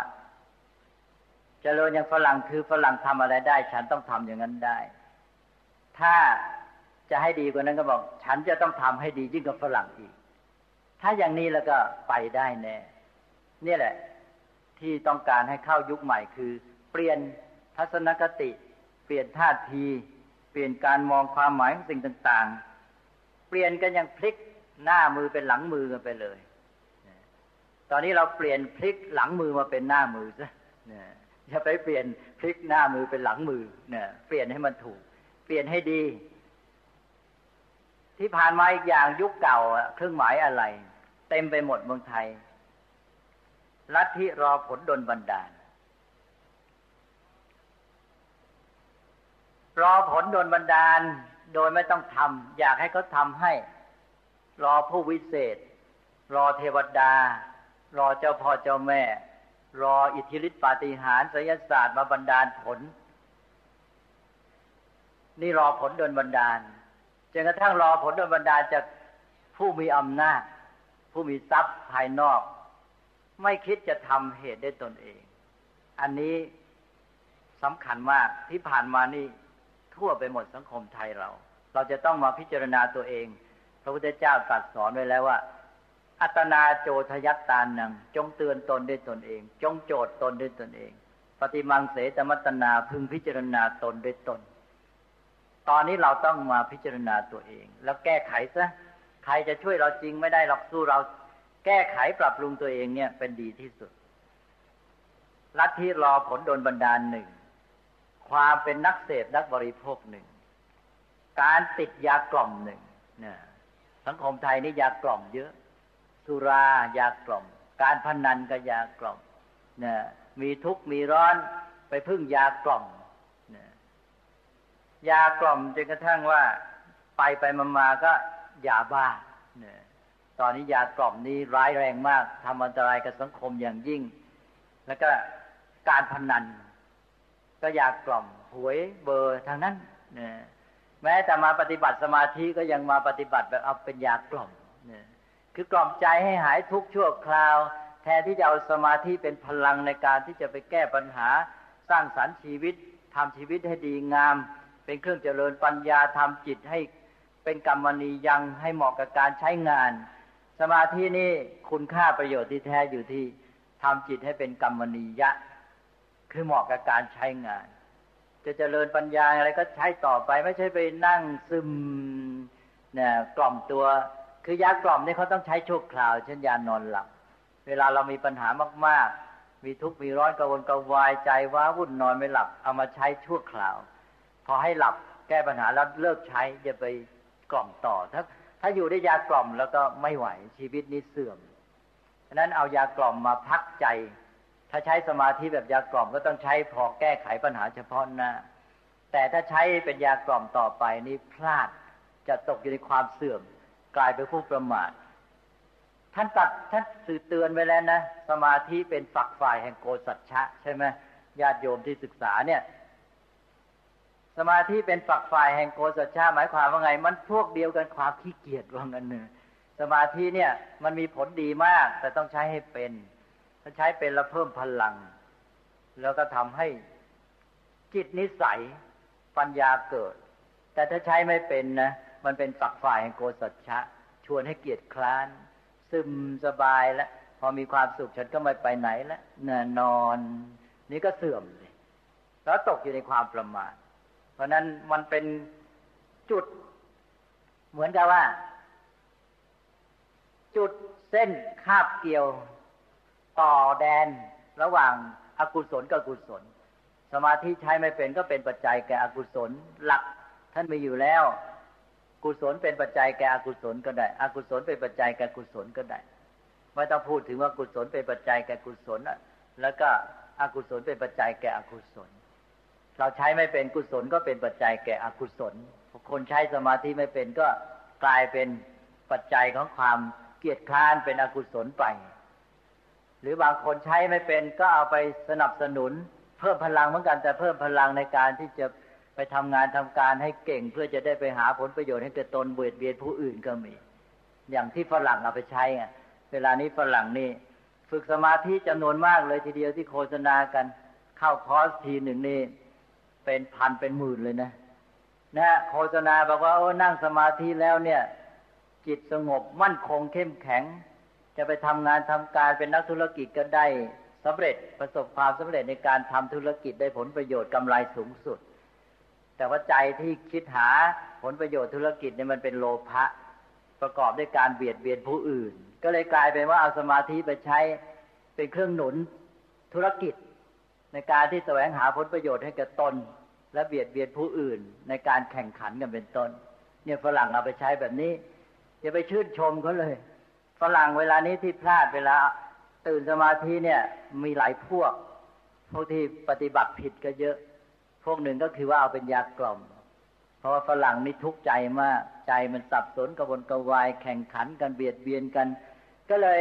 เจริญอย่างฝรั่งคือฝรั่งทำอะไรได้ ฉันต้องทำอย่างนั้นได้ ถ้าจะให้ดีกว่านั้นก็บอก ฉันจะต้องทำให้ดียิ่งกว่าฝรั่งอีก ถ้าอย่างนี้แล้วก็ไปได้แน่นี่แหละ ที่ต้องการให้เข้ายุคใหม่คือ เปลี่ยนทัศนคติ เปลี่ยนท่าที เปลี่ยนการมองความหมายของสิ่งต่าง ๆ เปลี่ยนกันอย่างพลิกหน้ามือเป็นหลังมือกันไปเลย ตอนนี้เราเปลี่ยนพลิกหลังมือมาเป็นหน้ามือซะอย่าไปเปลี่ยนพลิกหน้ามือเป็นหลังมือเนี่ยเปลี่ยนให้มันถูก เปลี่ยนให้ดี ที่ผ่านมาอีกอย่างยุคเก่าเครื่องหมายอะไร เต็มไปหมดเมืองไทย ลัทธิรอผลดนบันดาล รอผลดนบันดาลโดยไม่ต้องทำอยากให้เขาทำให้ รอผู้วิเศษ รอเทวดา รอเจ้าพ่อเจ้าแม่ รออิทธิฤทธิปาฏิหาริย์ศยศาสตร์มาบันดาลผล นี่รอผลโดนบันดาลจนกระทั่งรอผลโดนบันดาลจากผู้มีอำนาจ ผู้มีทรัพย์ภายนอก ไม่คิดจะทำเหตุได้ตนเอง อันนี้สำคัญมากที่ผ่านมานี่ทั่วไปหมดสังคมไทยเรา เราจะต้องมาพิจารณาตัวเอง พระพุทธเจ้าตรัสสอนไว้แล้วว่า อัตนาโจทยัตตานัง จงเตือนตนด้วยตนเอง จงโจทย์ตนด้วยตนเอง ปฏิมังเสตมัตนาพึงพิจารณาตนด้วยตน ตอนนี้เราต้องมาพิจารณาตัวเอง แล้วแก้ไขซะใครจะช่วยเราจริงไม่ได้หรอกสู้เรา แก้ไขปรับปรุงตัวเองเนี่ยเป็นดีที่สุด ลัทธิรอผลโดนบันดาลหนึ่ง ความเป็นนักเสพนักบริโภคหนึ่ง การติดยากล่อมหนึ่งนี่สังคมไทยนี่ยากล่อมเยอะ สุรายากล่อม การพนันก็ยากล่อมนี่มีทุกข์มีร้อนไปพึ่งยากล่อมนี่ยากล่อมจนกระทั่งว่า ไปไปมามาก็ยาบ้านี่ย ตอนนี้ยากล่อมนี้ร้ายแรงมากทำอันตรายกับสังคมอย่างยิ่ง แล้วก็การพนัน ก็ยากล่อมหวยเบอร์ทางนั้นนี่ยแม้แต่มาปฏิบัติสมาธิก็ยังมาปฏิบัติแบบเอาเป็นยากล่อมนี่ยคือกล่อมใจให้หายทุกชั่วคราว แทนที่จะเอาสมาธิเป็นพลังในการที่จะไปแก้ปัญหาสร้างสรรค์ชีวิตทำชีวิตให้ดีงาม เป็นเครื่องเจริญปัญญาทำจิตให้เป็นกรรมนียังให้เหมาะกับการใช้งาน สมาธินี่คุณค่าประโยชน์ที่แท้อยู่ที่ทำจิตให้เป็นกรรมนียะ คือเหมาะกับการใช้งาน จะเจริญปัญญาอะไรก็ใช้ต่อไป ไม่ใช่ไปนั่งซึมเนี่ยกล่อมตัว คือยากล่อมนี่เขาต้องใช้ชั่วคราว เช่นยานอนหลับ เวลาเรามีปัญหามาก ๆ มีทุกข์มีร้อนกระวนกระวายใจว้าวุ่นนอนไม่หลับ เอามาใช้ชั่วคราว พอให้หลับแก้ปัญหาแล้วเลิกใช้อย่าไปกล่อมต่อถ้า ถ้าอยู่ได้ยากล่อมแล้วก็ไม่ไหวชีวิตนี้เสื่อมฉะนั้นเอายากล่อมมาพักใจ ถ้าใช้สมาธิแบบยากล่อมก็ต้องใช้พอแก้ไขปัญหาเฉพาะหน้า แต่ถ้าใช้เป็นยากล่อมต่อไปนี่พลาดจะตกอยู่ในความเสื่อม กลายเป็นผู้ประมาทท่านตัดท่านสื่อเตือนไว้แล้วนะ สมาธิเป็นฝักฝ่ายแห่งโกสัจฉะใช่ไหมญาติโยมที่ศึกษาเนี่ย สมาธิเป็นฝักฝ่ายแห่งโกสัจฉะหมายความว่าไง มันพวกเดียวกันความขี้เกียจว่างั้นเนอสมาธิเนี่ยมันมีผลดีมาก แต่ต้องใช้ให้เป็น ถ้าใช้เป็นแล้วเพิ่มพลัง แล้วก็ทำให้จิตนิสัยปัญญาเกิด แต่ถ้าใช้ไม่เป็นนะมันเป็นฝักฝ่ายแห่งโกสัจฉะชวนให้เกียจคร้าน ซึมสบายแล้วพอมีความสุขฉันก็ไม่ไปไหนแล้วเนนอน นี่ก็เสื่อมเลยแล้วตกอยู่ในความประมาท ราะนั้นมันเป็นจุด เหมือนกับว่า จุดเส้นคาบเกี่ยว ต่อแดนระหว่างอากุศลกับกุศล สมาธิใช้ไม่เป็นก็เป็นปัจจัยแก่อกุศลหลัก ท่านมีอยู่แล้ว กุศลเป็นปัจจัยแก่อกุศลก็ได้ อกุศลเป็นปัจจัยแก่กุศลก็ได้ไม่ต้องพูดถึงว่ากุศลเป็นปัจจัยแก่กุศลแล้วก็อกุศลเป็นปัจจัยแก่อกุศล เราใช้ไม่เป็นกุศลก็เป็นปัจจัยแก่อกุศล คนใช้สมาธิไม่เป็นก็กลายเป็นปัจจัยของความเกียจคร้านเป็นอกุศลไป หรือบางคนใช้ไม่เป็นก็เอาไปสนับสนุน เพิ่มพลังเหมือนกันแต่เพิ่มพลังในการที่จะไปทำงานทำการให้เก่ง เพื่อจะได้ไปหาผลประโยชน์ให้เกิดตนเบียดเบียนผู้อื่นก็มี อย่างที่ฝรั่งเอาไปใช้อะเวลานี้ฝรั่งนี่ฝึกสมาธิจำนวนมากเลยทีเดียวที่โฆษณากันเข้าคอร์สทีหนึ่งนี่ เป็นพันเป็นหมื่นเลยนะนะ โฆษณาบอกว่าโอ้นั่งสมาธิแล้วเนี่ย จิตสงบมั่นคงเข้มแข็ง จะไปทำงานทำการเป็นนักธุรกิจก็ได้สำเร็จประสบความสำเร็จในการทำธุรกิจได้ผลประโยชน์กำไรสูงสุด แต่ว่าใจที่คิดหาผลประโยชน์ธุรกิจเนี่ยมันเป็นโลภะประกอบด้วยการเบียดเบียนผู้อื่น ก็เลยกลายเป็นว่าเอาสมาธิไปใช้เป็นเครื่องหนุนธุรกิจ ในการที่แสวงหาผลประโยชน์ให้กับตน และเบียดเบียนผู้อื่น ในการแข่งขันกันเป็นต้น เนี่ยฝรั่งเอาไปใช้แบบนี้อย่าไปชื่นชมเขาเลยฝรั่งเวลานี้ที่พลาดเวลาตื่นสมาธิเนี่ยมีหลายพวก พวกที่ปฏิบัติผิดก็เยอะ พวกหนึ่งก็คือว่าเอาเป็นยากล่อม เพราะว่าฝรั่งนี่ทุกข์ใจมากใจมันสับสนกระวนกระวาย แข่งขันกันเบียดเบียนกัน ก็เลย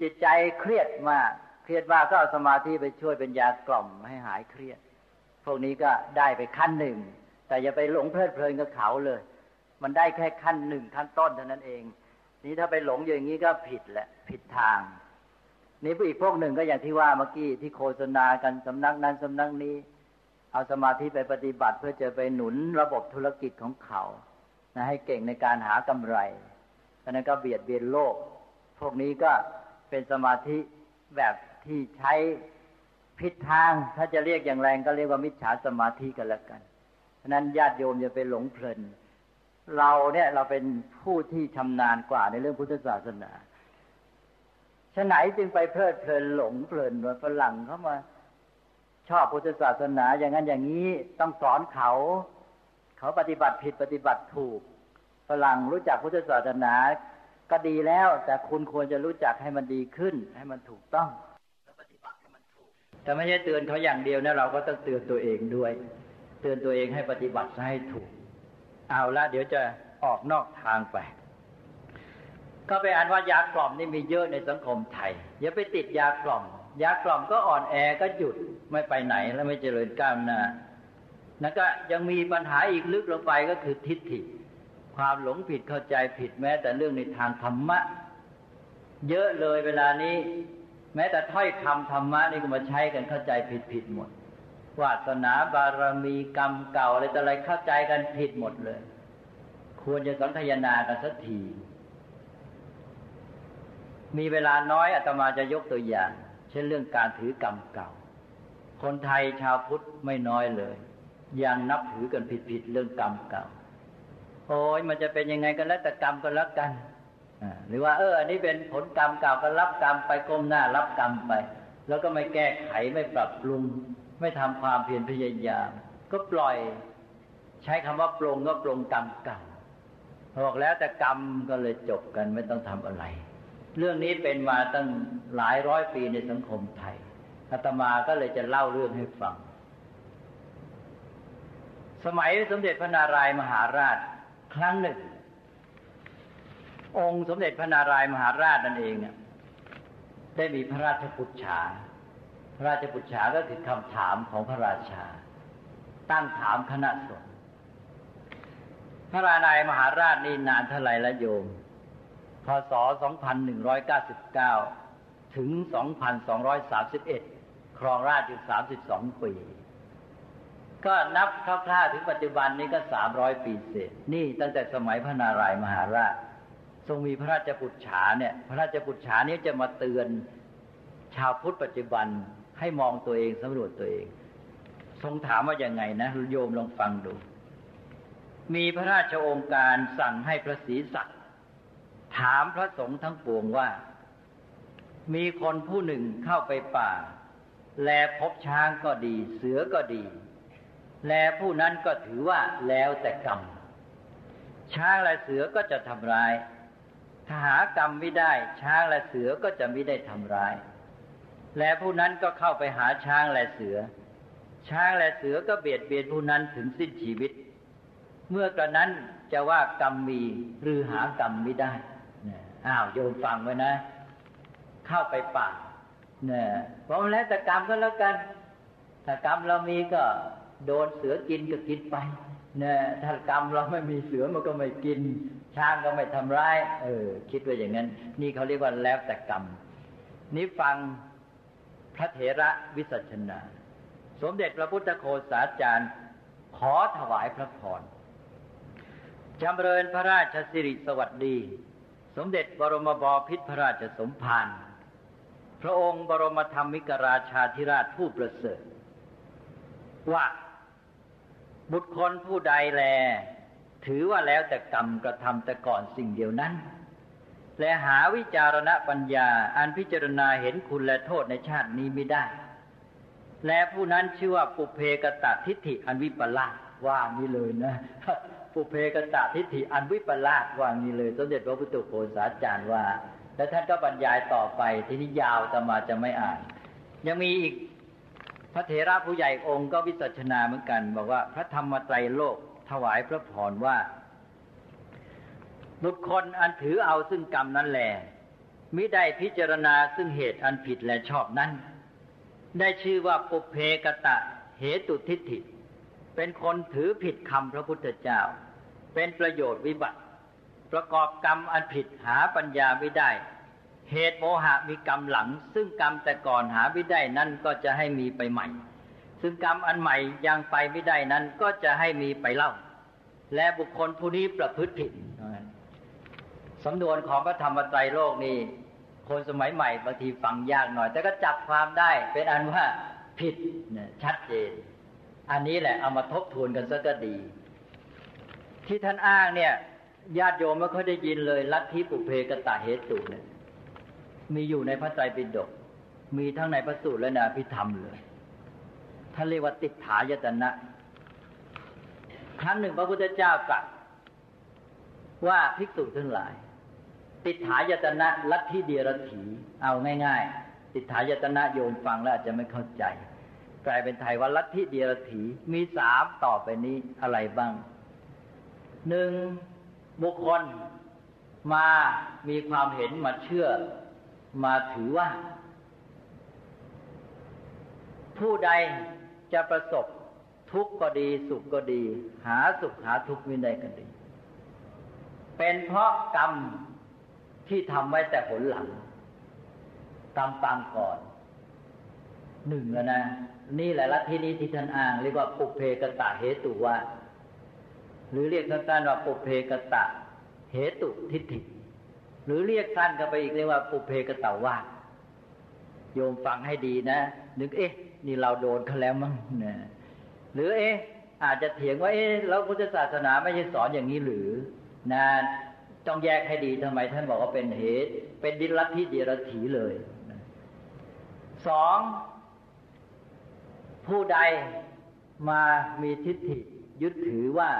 จิตใจเครียดมาก รียดมากก็เอาสมาธิไปช่วยเป็นยากล่อมให้หายเครียด พวกนี้ก็ได้ไปขั้นหนึ่ง แต่อย่าไปหลงเพลิดเพลินกับเขาเลย มันได้แค่ขั้นหนึ่งขั้นต้นเท่านั้นเอง นี้ถ้าไปหลงอย่างนี้ก็ผิดแหละผิดทาง นี่อีกพวกหนึ่งก็อย่างที่ว่าเมื่อกี้ที่โฆษณากันสำนักนั้นสำนักนี้ เอาสมาธิไปปฏิบัติเพื่อจะไปหนุนระบบธุรกิจของเขานะให้เก่งในการหากำไรเพราะนั้นก็เบียดเบียนโลก พวกนี้ก็เป็นสมาธิแบบ ที่ใช้ผิดทาง ถ้าจะเรียกอย่างแรงก็เรียกว่ามิจฉาสมาธิกันแล้วกันฉะนั้นญาติโยมอย่าไปหลงเพลิน เราเนี่ยเราเป็นผู้ที่ชำนาญกว่าในเรื่องพุทธศาสนาฉะไหนจึงไปเพลิดเพลินหลงเพลินว่าฝรั่งเข้ามา ชอบพุทธศาสนาอย่างนั้นอย่างนี้ต้องสอนเขา เขาปฏิบัติผิดปฏิบัติถูกฝรั่งรู้จักพุทธศาสนาก็ดีแล้ว แต่คุณควรจะรู้จักให้มันดีขึ้น ให้มันถูกต้อง แต่ไม่ใช่เตือนเขาอย่างเดียวนะเราก็ต้องเตือนตัวเองด้วย เตือนตัวเองให้ปฏิบัติให้ถูก เอาละเดี๋ยวจะออกนอกทางไป ก็ไปอ่านว่ายากล่อมนี่มีเยอะในสังคมไทยอย่าไปติดยากล่อม ยากล่อมก็อ่อนแอก็หยุดไม่ไปไหนแล้วไม่เจริญก้าวหน้านั่นก็ยังมีปัญหาอีกลึกลงไปก็คือทิฏฐิ ความหลงผิดเข้าใจผิดแม้ แต่เรื่องในทางธรรมะ เยอะเลยเวลานี้ แม้แต่ถ้อยคำธรรมะนี่ก็มาใช้กันเข้าใจผิดผิดหมดวาสนาบารมีกรรมเก่าอะไรต่อะไรเข้าใจกันผิดหมดเลย ควรจะสังคยนากันสักทีมีเวลาน้อยอาตมาจะยกตัวอย่าง เช่นเรื่องการถือกรรมเก่า คนไทยชาวพุทธไม่น้อยเลย ยังนับถือกันผิดๆเรื่องกรรมเก่า โอ้ยมันจะเป็นยังไงกันแล้วแต่กรรมก็แล้วกัน หรือว่าเอออันนี้เป็นผลกรรมเก่าก็รับกรรมไปก้มหน้ารับกรรมไป แล้วก็ไม่แก้ไขไม่ปรับปรุง ไม่ทำความเพียรพยายาม ก็ปล่อยใช้คำว่าปรงก็ปรงกรรมเก่าบอกแล้วแต่กรรมก็เลยจบกันไม่ต้องทำอะไร เรื่องนี้เป็นมาตั้งหลายร้อยปีในสังคมไทยอาตมาก็เลยจะเล่าเรื่องให้ฟัง สมัยสมเด็จพระนารายมหาราชครั้งหนึ่ง องค์สมเด็จพระนารายมหาราชนั่นเองได้มีพระราชปุจฉาพระราชปุจฉาก็คือคำถามของพระราชา ตั้งถามคณะสงฆ์พระรานายมหาราชนี่นานเท่าไหร่ละโยม พศ 2199 ถึง 2231 ครองราชอยู่ 32 ปี ก็นับคร่าวๆถึงปัจจุบันนี้ก็ 300 ปีเศษ นี่ตั้งแต่สมัยพระนารายมหาราช ทรงมีพระราชปุจฉาเนี่ย พระราชปุจฉานี้จะมาเตือนชาวพุทธปัจจุบันให้มองตัวเองสำรวจตัวเอง ทรงถามว่าอย่างไงนะโยมลองฟังดู มีพระราชองค์การสั่งให้พระศรีสัตว์ถามพระสงฆ์ทั้งปวงว่า มีคนผู้หนึ่งเข้าไปป่า แลพบช้างก็ดี เสือก็ดี แลผู้นั้นก็ถือว่าแล้วแต่กรรมช้างและเสือก็จะทำร้าย ถ้าหากรรมไม่ได้ ช้างและเสือก็จะไม่ได้ทำร้าย และผู้นั้นก็เข้าไปหาช้างและเสือ ช้างและเสือก็เบียดเบียนผู้นั้นถึงสิ้นชีวิต เมื่อกระนั้นจะว่ากรรมมีหรือหากรรมไม่ได้อ้าวโยมฟังไว้นะ เข้าไปป่าเนี่ยเพราะแล้วแต่กรรมก็แล้วกันถ้ากรรมเรามีก็โดนเสือกินก็กินไปเนี่ยถ้ากรรมเราไม่มีเสือมันก็ไม่กิน ช้างก็ไม่ทำร้าย เออ คิดว่าอย่างนั้น นี่เขาเรียกว่าแล้วแต่กรรม นี้ฟังพระเถระวิสัชนา สมเด็จพระพุทธโฆษาจารย์ ขอถวายพระพรจำเริญพระราชสิริสวัสดี สมเด็จบรมบพิษพระราชสมภารพระองค์บรมธรรมิกราชาธิราชผู้ประเสริฐว่าบุตรคนผู้ใดแล ถือว่าแล้วแต่กรรมกระทำแต่ก่อนสิ่งเดียวนั้น และหาวิจารณปัญญาอันพิจารณาเห็นคุณและโทษในชาตินี้ไม่ได้ และผู้นั้นชื่อว่าปุเพกตะทิฏฐิอันวิปลาสว่านี้เลยนะปุเพกตะทิฏฐิอันวิปลาสว่านี้เลยสมเด็จพระพุทธโฆษาจารย์ว่า และท่านก็บรรยายต่อไปที่นี้ยาวแต่มาจะไม่อ่าน ยังมีอีกพระเถระผู้ใหญ่องค์ก็วิสัชนาเหมือนกัน บอกว่าพระธรรมไตรโลก ถวายพระพรว่า บุคคลอันถือเอาซึ่งกรรมนั้นแลมิได้พิจารณาซึ่งเหตุอันผิดและชอบนั้น ได้ชื่อว่าปุเพกตะเหตุทิฏฐิ เป็นคนถือผิดคำพระพุทธเจ้า เป็นประโยชน์วิบัติ ประกอบกรรมอันผิดหาปัญญาไม่ได้ เหตุโมหะมีกรรมหลัง ซึ่งกรรมแต่ก่อนหาไม่ได้นั่นก็จะให้มีไปใหม่ ซึ่งกรรมอันใหม่ยังไปไม่ได้นั้นก็จะให้มีไปเล่า และบุคคลผู้นี้ประพฤติผิดสำนวนของพระธรรมไตรโลกนี่คนสมัยใหม่บางทีฟังยากหน่อย แต่ก็จับความได้เป็นอันว่าผิดชัดเจน อันนี้แหละเอามาทบทวนกันซะก็ดี ที่ท่านอ้างเนี่ยญาติโยมไม่ค่อยได้ยินเลยลัทธิปุเพกตะเหตุเนี่ยมีอยู่ในพระไตรปิฎกมีทั้งในพระสูตรและในอภิธรรมเลย ท่านเรียกว่าติดถายตนะ ครั้งหนึ่งพระพุทธเจ้าตรัสว่าภิกษุทั้งหลาย ติดถายตนะลัทธิเดียรถีเอาง่ายๆ ติดถายตนะโยมฟังแล้วอาจจะไม่เข้าใจ กลายเป็นไทยว่าลัทธิเดียรถีมีสามต่อไปนี้อะไรบ้างหนึ่งบุคคลมามีความเห็นมาเชื่อมาถือว่า ผู้ใด จะประสบทุกข์ก็ดีสุขก็ดี หาสุขหาทุกข์ไม่ได้ก็ดี เป็นเพราะกรรมที่ทำไว้แต่ผลหลังกรรมปางก่อนหนึ่งแล้วนะ นี่แหละลัทธินี้ที่ท่านอ้าง เรียกว่าปุเพกตะเหตุว่า หรือเรียกสั้นๆว่าปุเพกตะเหตุทิฏฐิ หรือเรียกสั้นกันไปอีกเรียกว่าปุเพกตะวาโยมฟังให้ดีนะ นึกเอ๊ะ นี่เราโดนเขาแล้วมั้งนะหรือเอ๊ะอาจจะเถียงว่าเอ๊ะแล้วพุทธศาสนาไม่ใช่สอนอย่างนี้หรือนะต้องแยกให้ดีทำไมท่านบอกว่าเป็นเหตุ เป็นดิลัทธิเดียรถีเลยสองผู้ใดมามีทิฏฐิยึดถือว่า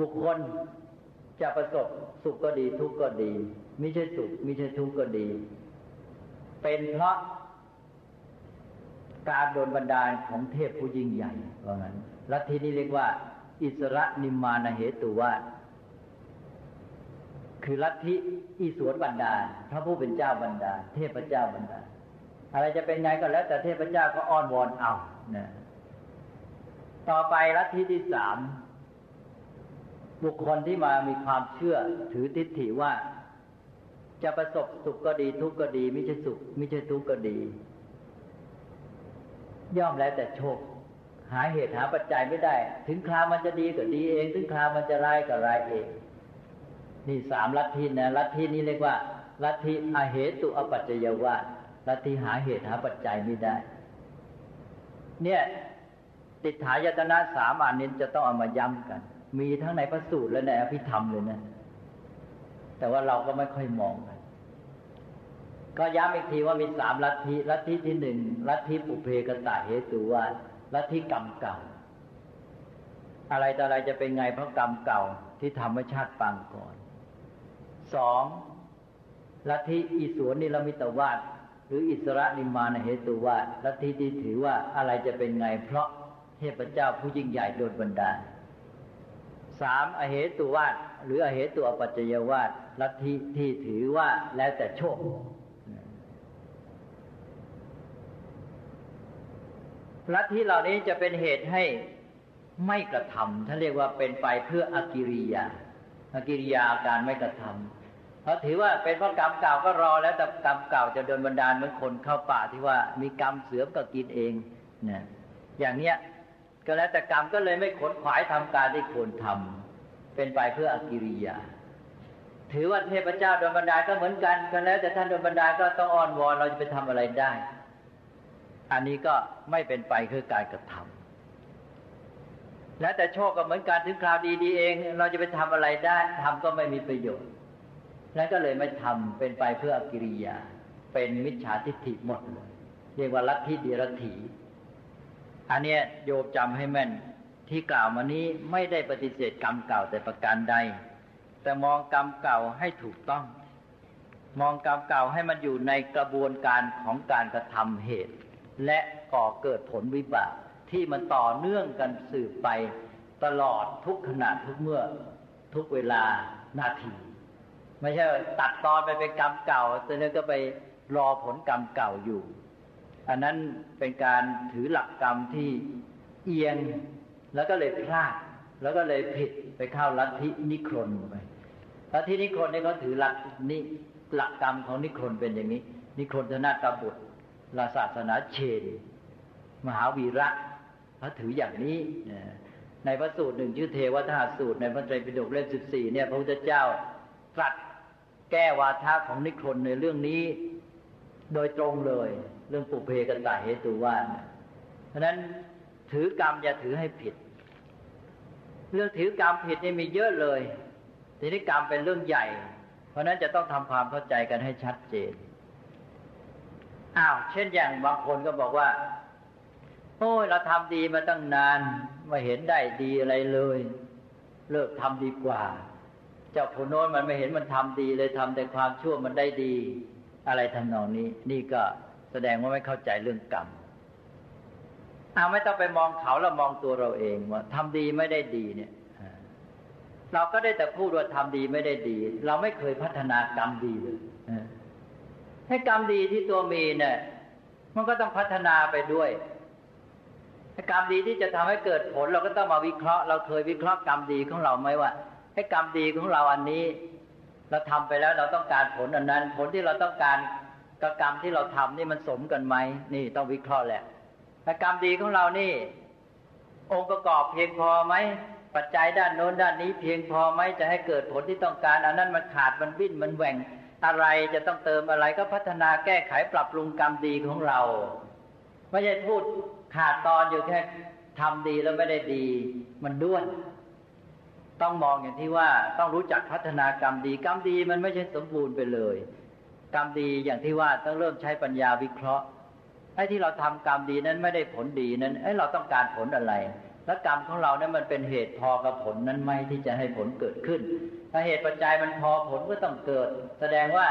บุคคลจะประสบสุขก็ดีทุกข์ก็ดี ไม่ใช่สุขไม่ใช่ทุกข์ก็ดี เป็นเพราะ การโดนบันดาลของเทพผู้ยิ่งใหญ่ว่างั้นลัทธินี้เรียกว่า อิสระนิมานเหตุวาคือลัทธิอิสวนบันดาลพระผู้เป็นเจ้าบันดาลเทพเจ้าบันดาลอะไรจะเป็นไงก็แล้ว แต่เทพเจ้าก็อ้อนวอนเอานะต่อไปลัทธิที่สามบุคคลที่มามีความเชื่อถือทิฏฐิว่า จะประสบสุขก็ดีทุกข์ก็ดี ไม่ใช่สุข ไม่ใช่ทุกข์ก็ดี ย่อมแล้วแต่โชค หาเหตุหาปัจจัยไม่ได้ ถึงคราวมันจะดีก็ดีเอง ถึงคราวมันจะร้ายก็ร้ายเอง นี่สามลัทธินะลัทธินี้เรียกว่าลัทธิอเหตุอปัจจยวาลัทธิหาเหตุหาปัจจัยไม่ได้ เนี่ยติดถายตนะสามอันนี้จะต้องเอามาย้ำกัน มีทั้งในพระสูตรและในอภิธรรมเลยนะ แต่ว่าเราก็ไม่ค่อยมองกัน ก็ย้ำอีกทีว่ามีสามลัทธิลัทธิที่หนึ่งลัทธิปุเพกตะเหตุว่าลัทธิกรรมเก่า อะไรต่ออะไรจะเป็นไงเพราะกรรมเก่าที่ทำให้ชาติปังก่อนสองลัทธิอิสวนนิรมิตวาดหรืออิสระนิมานเหตุวาดลัทธิที่ถือว่าอะไรจะเป็นไง เพราะเทพเจ้าผู้ยิ่งใหญ่โดนบันดาลสามอเหตุวาดหรืออเหตุอปัจจยวาดลัทธิที่ถือว่าแล้วแต่โชค ลัทธิเหล่านี้จะเป็นเหตุให้ไม่กระทำท่านเรียกว่าเป็นไปเพื่ออกิริยาอากิริยาการไม่กระทำเพราะถือว่าเป็นเพราะกรรมเก่าก็รอแล้วแต่กรรมเก่าจะโดนบันดาลเหมือนคนเข้าป่าที่ว่ามีกรรมเสือมก็กินเองนี่ยอย่างเนี้ยก็แล้วแต่กรรมก็เลยไม่ขนขวายทำการที่ควรทำเป็นไปเพื่ออกิริยา ถือว่าเทพเจ้าโดนบันดาลก็เหมือนกันก็แล้วแต่ท่านโดนบันดาลก็ต้องอ้อนวอนเราจะไปทำอะไรได้ อันนี้ก็ไม่เป็นไปคือการกระทำแล้วแต่โชคก็เหมือนกันถึงคราวดีดีเอง เราจะไปทำอะไรได้ทำก็ไม่มีประโยชน์แล้วก็เลยไม่ทำเป็นไปเพื่ออกิริยา เป็นมิจฉาทิฏฐิหมดเลยเรียกว่าลัทธิเดียรถีอันนี้โยบจำให้แม่นที่กล่าวมานี้ไม่ได้ปฏิเสธกรรมเก่าแต่ประการใด แต่มองกรรมเก่าให้ถูกต้อง มองกรรมเก่าให้มันอยู่ในกระบวนการของการกระทำเหตุ และก่อเกิดผลวิบากที่มันต่อเนื่องกันสืบไปตลอดทุกขณะทุกเมื่อทุกเวลานาที ไม่ใช่ตัดตอนไปเป็นกรรมเก่าแต่เนี่ยก็ไปรอผลกรรมเก่าอยู่ อันนั้นเป็นการถือหลักกรรมที่เอียงแล้วก็เลยพลาด แล้วก็เลยผิดไปเข้าลัทธินิครนไปลัทธินิครนนี่เขาถือหลักนิหลักกรรมของนิครนเป็นอย่างนี้ นิครนธนากบุตร ลาศาสนาเชน มหาวีระเขาถืออย่างนี้ ในพระสูตรหนึ่งชื่อเทวทาสูตรในพระไตรปิฎกเล่มสิบสี่เนี่ยพระพุทธเจ้าตรัสแก้วาทะของนิครนในเรื่องนี้ โดยตรงเลย เรื่องปุเพกันตาเหตุว่านเพราะนั้นถือกรรมอย่าถือให้ผิด เรื่องถือกรรมผิดนี่มีเยอะเลยทีนี้กรรมเป็นเรื่องใหญ่ เพราะนั้นจะต้องทำความเข้าใจกันให้ชัดเจน อ้าว เช่นอย่างบางคนก็บอกว่า โอ้ยเราทำดีมาตั้งนานไม่เห็นได้ดีอะไรเลย เลิกทำดีกว่า เจ้าผู้โน้นมันไม่เห็นมันทำดีเลยทำแต่ความชั่วมันได้ดี อะไรทำนองนี้ นี่ก็แสดงว่าไม่เข้าใจเรื่องกรรมเอาไม่ต้องไปมองเขาแล้วมองตัวเราเองว่าทำดีไม่ได้ดีเนี่ยเราก็ได้แต่พูดว่าทำดีไม่ได้ดี เราไม่เคยพัฒนากรรมดีเลย ให้กรรมดีที่ตัวมีเนี่ย มันก็ต้องพัฒนาไปด้วยกรรมดีที่จะทำให้เกิดผลเราก็ต้องมาวิเคราะห์ เราเคยวิเคราะห์กรรมดีของเราไหมว่าให้กรรมดีของเราอันนี้ เราทำไปแล้วเราต้องการผลอันนั้น ผลที่เราต้องการกับกรรมที่เราทำนี่มันสมกันไหมนี่ต้องวิเคราะห์แหละถ้ากรรมดีของเรานี่ องค์ประกอบเพียงพอไหมปัจจัยด้านโน้นด้านนี้เพียงพอไหมจะให้เกิดผลที่ต้องการ อันนั้นมันขาดมันวิ่นมันแหว่ง อะไรจะต้องเติมอะไรก็พัฒนาแก้ไขปรับปรุงกรรมดีของเรา ไม่ใช่พูดขาดตอนอยู่แค่ทำดีแล้วไม่ได้ดี มันด้วน ต้องมองอย่างที่ว่าต้องรู้จักพัฒนากรรมดี กรรมดีมันไม่ใช่สมบูรณ์ไปเลย กรรมดีอย่างที่ว่าต้องเริ่มใช้ปัญญาวิเคราะห์ไอ้ที่เราทำกรรมดีนั้นไม่ได้ผลดีนั้นไอ้เราต้องการผลอะไร และกรรมของเราเนั้นมันเป็นเหตุพอกับผลนั้นไหมที่จะให้ผลเกิดขึ้น ถ้าเหตุปัจจัยมันพอผลก็ต้องเกิด แสดงว่า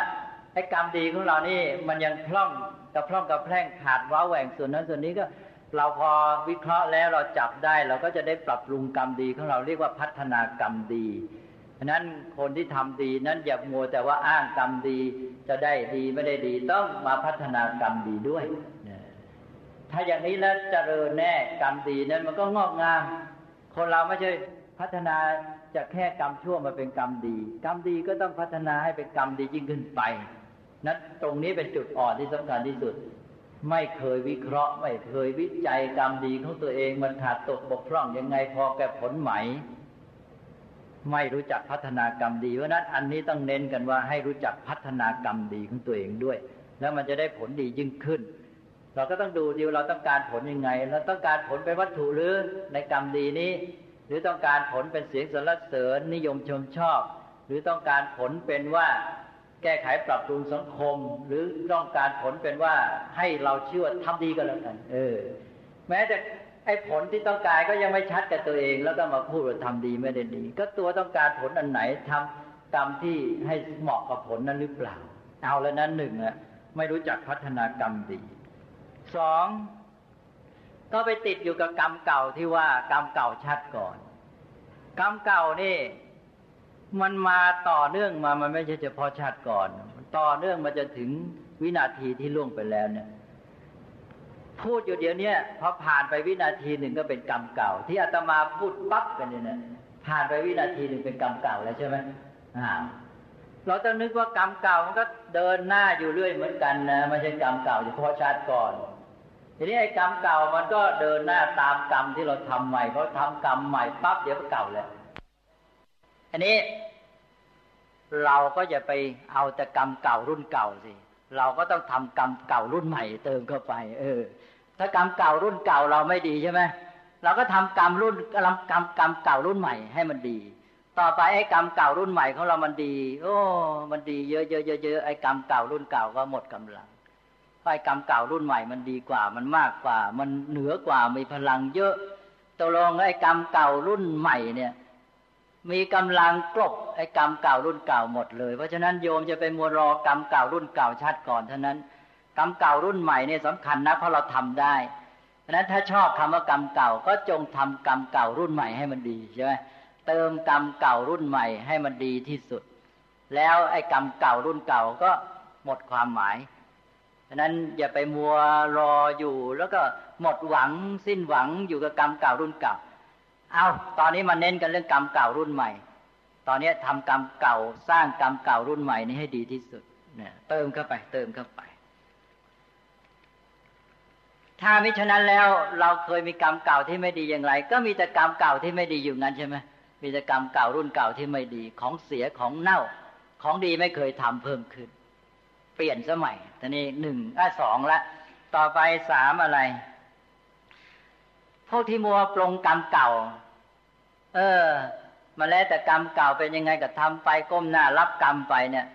ไอ้กรรมดีของเรานี่มันยังพร่องกับพร่องกับแพร่งขาดว้าแหว่งส่วนนั้นส่วนนี้ก็เราพอวิเคราะห์แล้วเราจับได้ เราก็จะได้ปรับปรุงกรรมดีของเราเรียกว่าพัฒนากรรมดีฉะนั้นคนที่ทำดีนั้นอย่ามัวแต่ว่าอ้างกรรมดีจะได้ดีไม่ได้ดีต้องมาพัฒนากรรมดีด้วย ถ้าอย่างนี้แล้วเจริญแน่กรรมดีนั้นมันก็งอกงาม คนเราไม่ใช่พัฒนาจากแค่กรรมชั่วมาเป็นกรรมดี กรรมดีก็ต้องพัฒนาให้เป็นกรรมดียิ่งขึ้นไป นั้นตรงนี้เป็นจุดอ่อนที่สำคัญที่สุด ไม่เคยวิเคราะห์ไม่เคยวิจัยกรรมดีของตัวเองมันขาดตกบกพร่องยังไงพอแก่ผลไหม ไม่รู้จักพัฒนากรรมดีเพราะนั้นอันนี้ต้องเน้นกันว่าให้รู้จักพัฒนากรรมดีของตัวเองด้วย แล้วมันจะได้ผลดียิ่งขึ้น เราก็ต้องดูดีเราต้องการผลยังไง เราต้องการผลเป็นวัตถุหรือในกรรมดีนี้ หรือต้องการผลเป็นเสียงสรรเสริญนิยมชมชอบ หรือต้องการผลเป็นว่าแก้ไขปรับปรุงสังคม หรือต้องการผลเป็นว่าให้เราเชื่อทำดีก็แล้วกัน เออ แม้แต่ไอ้ผลที่ต้องการก็ยังไม่ชัดกับตัวเอง แล้วก็มาพูดว่าทำดีไม่ได้ดี ก็ตัวต้องการผลอันไหนทำกรรมที่ให้เหมาะกับผลนั้นหรือเปล่า เอาแล้วนั้นหนึ่งอะไม่รู้จักพัฒนากรรมดี สองก็ไปติดอยู่กับกรรมเก่าที่ว่ากรรมเก่าชัดก่อน กรรมเก่านี่ มันมาต่อเนื่องมามันไม่ใช่เฉพาะชาติก่อน ต่อเนื่องมาจนถึงวินาทีที่ล่วงไปแล้วเนี่ย พูดอยู่เดี๋ยวนี้พอผ่านไปวินาทีหนึ่งก็เป็นกรรมเก่า ที่อาตมาพูดปั๊บกันเนี่ยผ่านไปวินาทีหนึ่งเป็นกรรมเก่าแล้วใช่ไหมอ่าเราต้องนึกว่ากรรมเก่ามันก็เดินหน้าอยู่เรื่อยเหมือนกันนะไม่ใช่กรรมเก่าเฉพาะชาติก่อน ทีนี้ไอ้กรรมเก่ามันก็เดินหน้าตามกรรมที่เราทำใหม่เพราะทำกรรมใหม่ปั๊บเดี๋ยวก็เก่าแล้วอันนี้ เราก็อย่าไปเอาแต่กรรมเก่ารุ่นเก่าสิเราก็ต้องทำกรรมเก่ารุ่นใหม่เติมเข้าไป เออ ถ้ากรรมเก่ารุ่นเก่าเราไม่ดีใช่ไหมเราก็ทำกรรมรุ่นกรรมกรรมกรรมเก่ารุ่นใหม่ให้มันดี ต่อไปไอ้กรรมเก่ารุ่นใหม่ของเรามันดี โอ้ มันดีเยอะเยอะเยอะไอ้กรรมเก่ารุ่นเก่าก็หมดกำลัง ไอ้กรรมเก่ารุ่นใหม่มันดีกว่า มันมากกว่า มันเหนือกว่ามีพลังเยอะตกลงไอ้กรรมเก่ารุ่นใหม่เนี่ย มีกำลังกลบไอ้กรรมเก่ารุ่นเก่าหมดเลย เพราะฉะนั้นโยมจะไปมัวรอกรรมเก่ารุ่นเก่าชัดก่อนเท่านั้นกรรมเก่ารุ่นใหม่เนี่ยสำคัญนะเพราะเราทำได้เพราะนั้นถ้าชอบคำว่ากรรมเก่าก็จงทำกรรมเก่ารุ่นใหม่ให้มันดีใช่ไหมเติมกรรมเก่ารุ่นใหม่ให้มันดีที่สุด แล้วไอ้กรรมเก่ารุ่นเก่าก็หมดความหมายะนั้นอย่าไปมัวรออยู่ แล้วก็หมดหวังสิ้นหวังอยู่กับกรรมเก่ารุ่นเก่า เอาตอนนี้มาเน้นกันเรื่องกรรมเก่ารุ่นใหม่ ตอนนี้ทำกรรมเก่าสร้างกรรมเก่ารุ่นใหม่นี้ให้ดีที่สุดเนี่ยเติมเข้าไป เติมเข้าไป ถ้ามิฉะนั้นแล้วเราเคยมีกรรมเก่าที่ไม่ดีอย่างไร ก็มีแต่กรรมเก่าที่ไม่ดีอยู่นั้นใช่ไหมมีแต่กรรมเก่ารุ่นเก่าที่ไม่ดีของเสียของเน่า ของดีไม่เคยทำเพิ่มขึ้น เปลี่ยนสมัยทีนี้หนึ่งอะสองละ ต่อไปสามอะไร พวกที่มัวปรงกรรมเก่า เออ มาแล้วแต่กรรมเก่าเป็นยังไงก็ทำไปก้มหน้ารับกรรมไปเนี่ย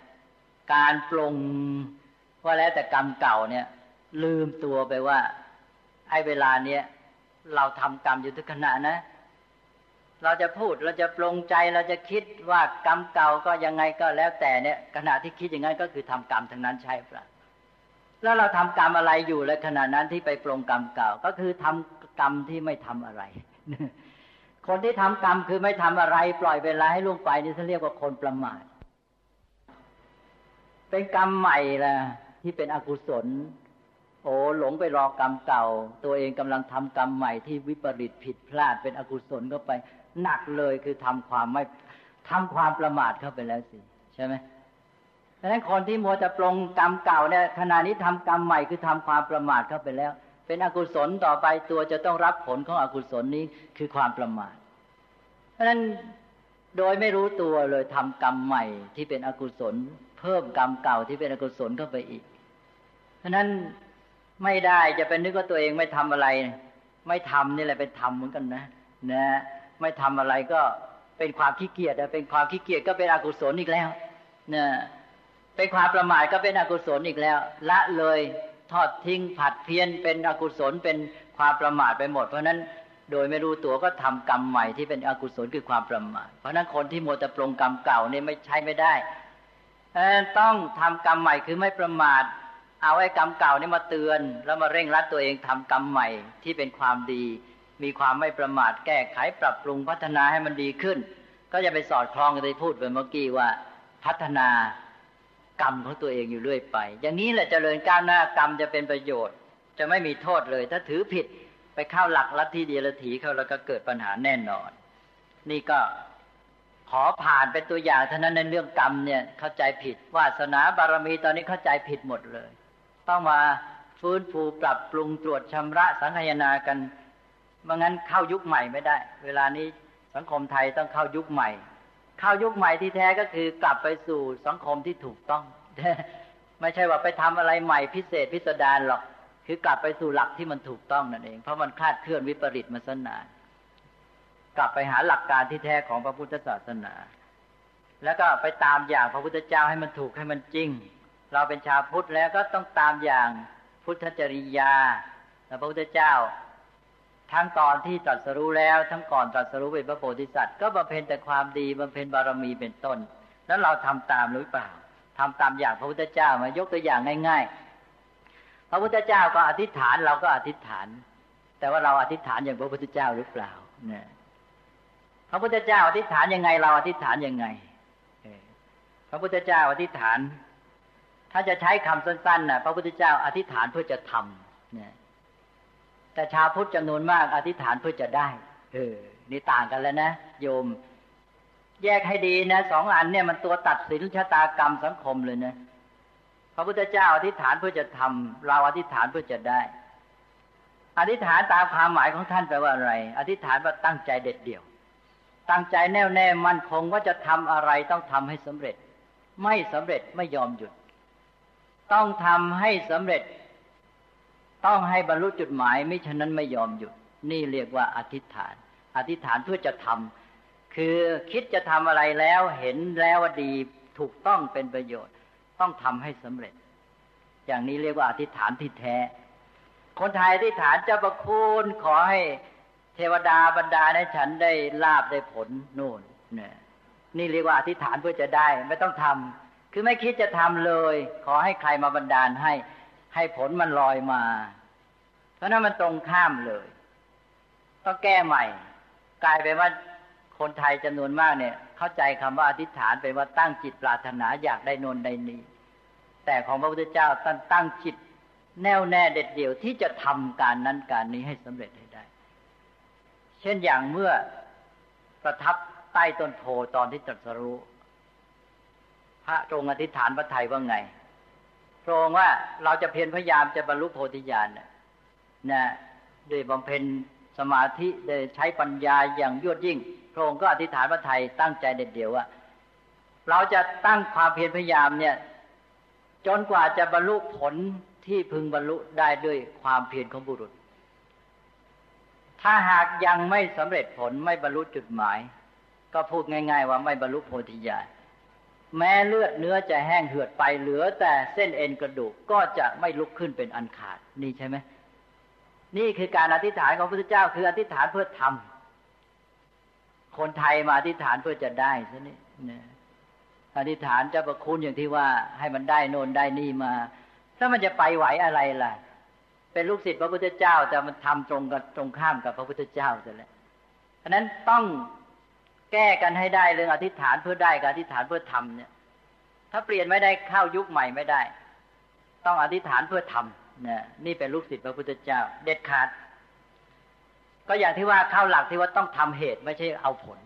การปรงว่าแล้วแต่กรรมเก่าเนี่ย ลืมตัวไปว่าไอ้เวลาเนี้ยเราทำกรรมอยู่ทุกขณะนะ เราจะพูดเราจะปรงใจเราจะคิดว่ากรรมเก่าก็ยังไงก็แล้วแต่เนี่ยขณะที่คิดอย่างนั้นก็คือทำกรรมทั้งนั้นใช่ปะแล้วเราทำกรรมอะไรอยู่และขณะนั้นที่ไปปรงกรรมเก่าก็คือทำกรรมที่ไม่ทำอะไร คนที่ทำกรรมคือไม่ทำอะไร ปล่อยเวลาให้ล่วงไปนี่เขาเรียกว่าคนประมาทเป็นกรรมใหม่ละที่เป็นอกุศล โอ้หลงไปรอกรรมเก่า ตัวเองกำลังทำกรรมใหม่ที่วิปริตผิดพลาดเป็นอกุศลก็ไป หนักเลยคือทำความไม่ทำความประมาทเข้าไปแล้วสิใช่ไหมดังนั้นคนที่มัวจะปรงกรรมเก่าเนี่ยขณะนี้ทำกรรมใหม่คือทำความประมาทเข้าไปแล้ว เป็นอกุศลต่อไปตัวจะต้องรับผลของอกุศลนี้คือความประมาท เพราะฉะนั้นโดยไม่รู้ตัวเลยทำกรรมใหม่ที่เป็นอกุศล เพิ่มกรรมเก่าที่เป็นอกุศลเข้าไปอีก เพราะนั้นไม่ได้จะเป็นนึกว่าตัวเองไม่ทำอะไร ไม่ทำนี่แหละเป็นทำเหมือนกันนะ นะ ไม่ทำอะไรก็เป็นความขี้เกียจเป็นความขี้เกียจก็เป็นอกุศลอีกแล้วเนี่ยเป็นความประมาทก็เป็นอกุศลอีกแล้ว ละเลยทอดทิ้งผัดเพี้ยนเป็นอกุศลเป็นความประมาทไปหมด เพราะนั้นโดยไม่รู้ตัวก็ทำกรรมใหม่ที่เป็นอกุศลคือความประมาทเพราะนั้นคนที่มัวแต่ปรงกรรมเก่าเนี่ยไม่ใช่ไม่ได้ต้องทำกรรมใหม่คือไม่ประมาท เอาไอ้กรรมเก่านี่มาเตือน แล้วมาเร่งรัดตัวเองทำกรรมใหม่ที่เป็นความดี มีความไม่ประมาทแก้ไขปรับปรุงพัฒนาให้มันดีขึ้น ก็จะไปสอดคล้องกับที่พูดไปเมื่อกี้ว่าพัฒนากรรมของตัวเองอยู่เรื่อยไป อย่างนี้แหละเจริญก้าวหน้ากรรมจะเป็นประโยชน์ จะไม่มีโทษเลย ถ้าถือผิดไปเข้าหลักลัทธิเดียรถีเขาแล้วก็เกิดปัญหาแน่นอน นี่ก็ขอผ่านเป็นตัวอย่างเท่านั้นในเรื่องกรรมเนี่ยเข้าใจผิดวาสนาบารมีตอนนี้เข้าใจผิดหมดเลย ต้องมาฟื้นฟูปรับปรุงตรวจชำระสังขยนากัน ไม่งั้นเข้ายุคใหม่ไม่ได้ เวลานี้สังคมไทยต้องเข้ายุคใหม่ เข้ายุคใหม่ที่แท้ก็คือกลับไปสู่สังคมที่ถูกต้อง ไม่ใช่ว่าไปทำอะไรใหม่พิเศษพิสดารหรอก คือกลับไปสู่หลักที่มันถูกต้องนั่นเอง เพราะมันคลาดเคลื่อนวิปริตมาสนานกลับไปหาหลักการที่แท้ของพระพุทธศาสนา แล้วก็ไปตามอย่างพระพุทธเจ้าให้มันถูกให้มันจริง เราเป็นชาวพุทธแล้วก็ต้องตามอย่างพุทธจริยาแพระพุทธเจ้า ทั้งตอนที่ตรัสรู้แล้วทั้งก่อนตรัสรู้เป็นพระโพธิสัตว์ก็บำเพ็ญแต่ความดีบำเพ็ญบารมีเป็นต้น แล้วเราทำตามหรือเปล่าทำตามอย่างพระพุทธเจ้ามายกตัวอย่างง่าย ๆ พระพุทธเจ้าก็อธิษฐานเราก็อธิษฐาน แต่ว่าเราอธิษฐานอย่างพระพุทธเจ้าหรือเปล่าเนี่ยพระพุทธเจ้าอธิษฐานยังไงเราอธิษฐานยังไงพระพุทธเจ้าอธิษฐาน ถ้าจะใช้คำสั้นๆนะพระพุทธเจ้าอธิษฐานเพื่อจะทำเนี่ย แต่ชาวพุทธจำนวนมากอธิษฐานเพื่อจะได้เออนี่ต่างกันแล้วนะโยม แยกให้ดีนะสองอันเนี่ยมันตัวตัดสินชะตากรรมสังคมเลยนะพระพุทธเจ้าอธิษฐานเพื่อจะทำเราอธิษฐานเพื่อจะได้ อธิษฐานตามความหมายของท่านแปลว่าอะไร อธิษฐานว่าตั้งใจเด็ดเดี่ยว ตั้งใจแน่วแน่มั่นคงว่าจะทำอะไรต้องทำให้สำเร็จ ไม่สำเร็จไม่ยอมหยุด ต้องทำให้สำเร็จ ต้องให้บรรลุจุดหมายไม่ฉะนั้นไม่ยอมหยุด นี่เรียกว่าอธิษฐาน อธิษฐานเพื่อจะทำคือคิดจะทำอะไรแล้วเห็นแล้วว่าดีถูกต้องเป็นประโยชน์ ต้องทำให้สำเร็จ อย่างนี้เรียกว่าอธิษฐานที่แท้ คนไทยอธิษฐานเจะประคุณขอให้เทวดาบรรดาในฉันได้ลาบได้ผลนู่นเนี่ยนี่เรียกว่าอธิษฐานเพื่อจะได้ ไม่ต้องทำคือไม่คิดจะทำเลย ขอให้ใครมาบรรดาลให้ ให้ผลมันลอยมา เพราะนั้นมันตรงข้ามเลยต้องแก้ใหม่ กลายเป็นว่าคนไทยจำนวนมากเนี่ย เข้าใจคำว่าอธิษฐานเป็นว่าตั้งจิตปรารถนาอยากได้นนได้นี้ แต่ของพระพุทธเจ้าตั้งตั้งจิตแน่วแน่เด็ดเดี่ยวที่จะทำการนั้นการนี้ให้สำเร็จให้ได้ เช่นอย่างเมื่อประทับใต้ต้นโพตอนที่ตรัสรู้ พระตรงอธิษฐานพระไทยว่าไง พระองค์ว่าเราจะเพียรพยายามจะบรรลุโพธิญาณนะด้วยบำเพ็ญสมาธิได้ใช้ปัญญาอย่างยวดยิ่ง พระองค์ก็อธิษฐานพระไทยตั้งใจเด็ดเดียวว่า เราจะตั้งความเพียรพยายามเนี่ย จนกว่าจะบรรลุผลที่พึงบรรลุได้ด้วยความเพียรของบุรุษ ถ้าหากยังไม่สำเร็จผลไม่บรรลุจุดหมาย ก็พูดง่าย ๆ ว่าไม่บรรลุโพธิญาณ แม้เลือดเนื้อจะแห้งเหือดไปเหลือแต่เส้นเอ็นกระดูกก็จะไม่ลุกขึ้นเป็นอันขาดนี่ใช่ไหมนี่คือการอธิษฐานของพระพุทธเจ้า คืออธิษฐานเพื่อทำคนไทยมาอธิษฐานเพื่อจะได้ซะนี่นะอธิษฐานจะประคุณอย่างที่ว่าให้มันได้โนนได้นี่มา ถ้ามันจะไปไหวอะไรล่ะ เป็นลูกศิษย์พระพุทธเจ้าแต่มันทำตรงกับตรงข้ามกับพระพุทธเจ้าซะแล้วฉะนั้นต้อง แก้กันให้ได้เรื่องอธิษฐานเพื่อได้กับอธิษฐานเพื่อทำเนี่ย ถ้าเปลี่ยนไม่ได้เข้ายุคใหม่ไม่ได้ ต้องอธิษฐานเพื่อทำเนี่ยนี่เป็นลูกศิษย์พระพุทธเจ้า เด็ดขาด ก็อย่างที่ว่าเข้าหลักที่ว่าต้องทำเหตุไม่ใช่เอาผล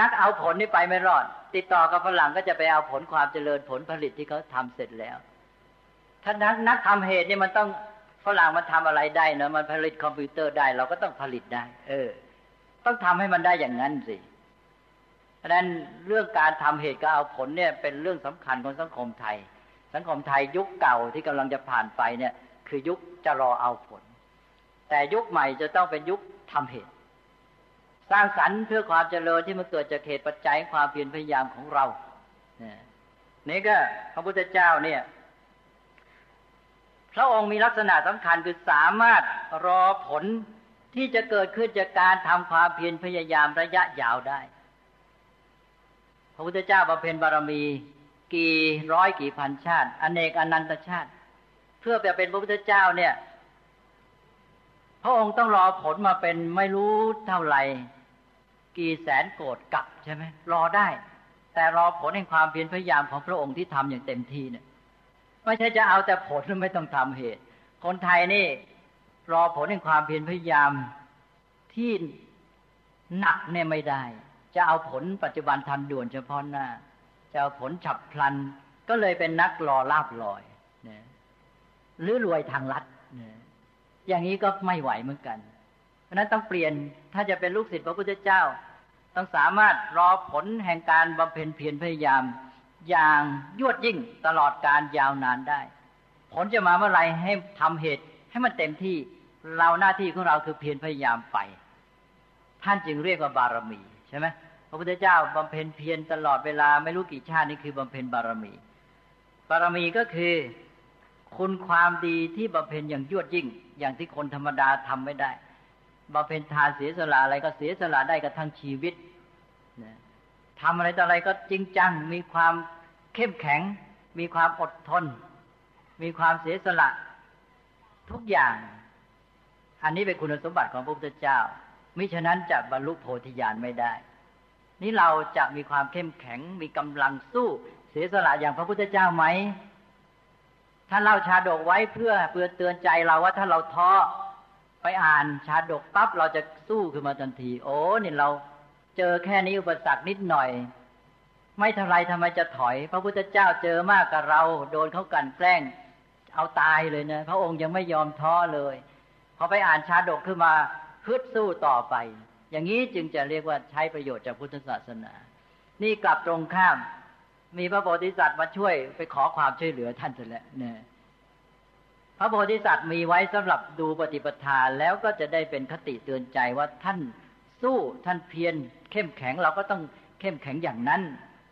นักเอาผลนี่ไปไม่รอด ติดต่อกับฝรั่งก็จะไปเอาผลความเจริญผลผลิตที่เขาทำเสร็จแล้วถ้านักนักทำเหตุเนี่ยมันต้องฝรั่งมันทำอะไรได้เนาะมันผลิตคอมพิวเตอร์ได้ เราก็ต้องผลิตได้ เออ ต้องทำให้มันได้อย่างนั้นสิ ราะนั้นเรื่องการทำเหตุก็เอาผลเนี่ยเป็นเรื่องสำคัญของสังคมไทย สังคมไทยยุคเก่าที่กำลังจะผ่านไปเนี่ย คือยุคจะรอเอาผล แต่ยุคใหม่จะต้องเป็นยุคทำเหตุ สร้างสรรค์เพื่อความเจริญที่มันเกิดจากเหตุปัจจัยความเพียรพยายามของเรานี่ก็พระพุทธเจ้าเนี่ยพระองค์มีลักษณะสำคัญคือสามารถรอผลที่จะเกิดขึ้นจากการทำความเพียรพยายามระยะยาวได้ พระพุทธเจ้าบำเพ็ญบารมี กี่ร้อยกี่พันชาติ อเนกอนันตชาติ เพื่อจะเป็นพระพุทธเจ้าเนี่ย พระองค์ต้องรอผลมาเป็นไม่รู้เท่าไหร่ กี่แสนโกรธกับใช่ไหมรอได้ แต่รอผลแห่งความเพียรพยายามของพระองค์ที่ทำอย่างเต็มที่เนี่ยไม่ใช่จะเอาแต่ผลไม่ต้องทำเหตุ คนไทยนี่ รอผลแห่งความเพียรพยายามที่หนักเนี่ยไม่ได้ จะเอาผลปัจจุบันทันด่วนเฉพาะหน้า จะเอาผลฉับพลัน ก็เลยเป็นนักรอลาบลอยนะหรือรวยทางลัดนะอย่างนี้ก็ไม่ไหวเหมือนกัน เพราะนั้นต้องเปลี่ยนถ้าจะเป็นลูกศิษย์พระพุทธเจ้า ต้องสามารถรอผลแห่งการบำเพ็ญเพียรพยายาม อย่างยวดยิ่งตลอดการยาวนานได้ ผลจะมาเมื่อไรให้ทำเหตุให้มันเต็มที่เราหน้าที่ของเราคือเพียรพยายามไป ท่านจึงเรียกว่าบารมีใช่ไหม ระพุทธเจ้าบำเพ็ญเพียรตลอดเวลาไม่รู้กี่ชาตินี่คือบำเพ็ญบารมี บารมีก็คือ คุณความดีที่บำเพ็ญอย่างยวดยิ่ง อย่างที่คนธรรมดาทำไม่ได้บำเพ็ญทานเสียสละอะไรก็เสียสละได้กับทั้งชีวิตทำอะไรต่ออะไรก็จริงจัง มีความเข้มแข็ง มีความอดทน มีความเสียสละทุกอย่าง อันนี้เป็นคุณสมบัติของพระพุทธเจ้า มิฉะนั้นจะบรรลุโพธิญาณไม่ได้ นี่เราจะมีความเข้มแข็งมีกำลังสู้เสียสละอย่างพระพุทธเจ้าไหมท่านเล่าชาดกไว้เพื่อเพื่อเตือนใจเราว่าถ้าเราท้อไปอ่านชาดกปั๊บเราจะสู้ขึ้นมาทันที โอ้นี่เราเจอแค่นี้อุปสรรคนิดหน่อย ไม่ท่าไรทำไมจะถอย พระพุทธเจ้าเจอมากกับเรา โดนเขากันแกล้ง เอาตายเลยนะพระองค์ยังไม่ยอมท้อเลยพอไปอ่านชาดกขึ้นมาพึดสู้ต่อไป อย่างนี้จึงจะเรียกว่าใช้ประโยชน์จากพุทธศาสนา นี่กลับตรงข้าม มีพระโพธิสัตว์มาช่วยไปขอความช่วยเหลือท่านเสร็จแล้วเนี่ยพระโพธิสัตว์มีไว้สำหรับดูปฏิปทาแล้วก็จะได้เป็นคติเตือนใจว่าท่านสู้ท่านเพียรเข้มแข็งเราก็ต้องเข้มแข็งอย่างนั้น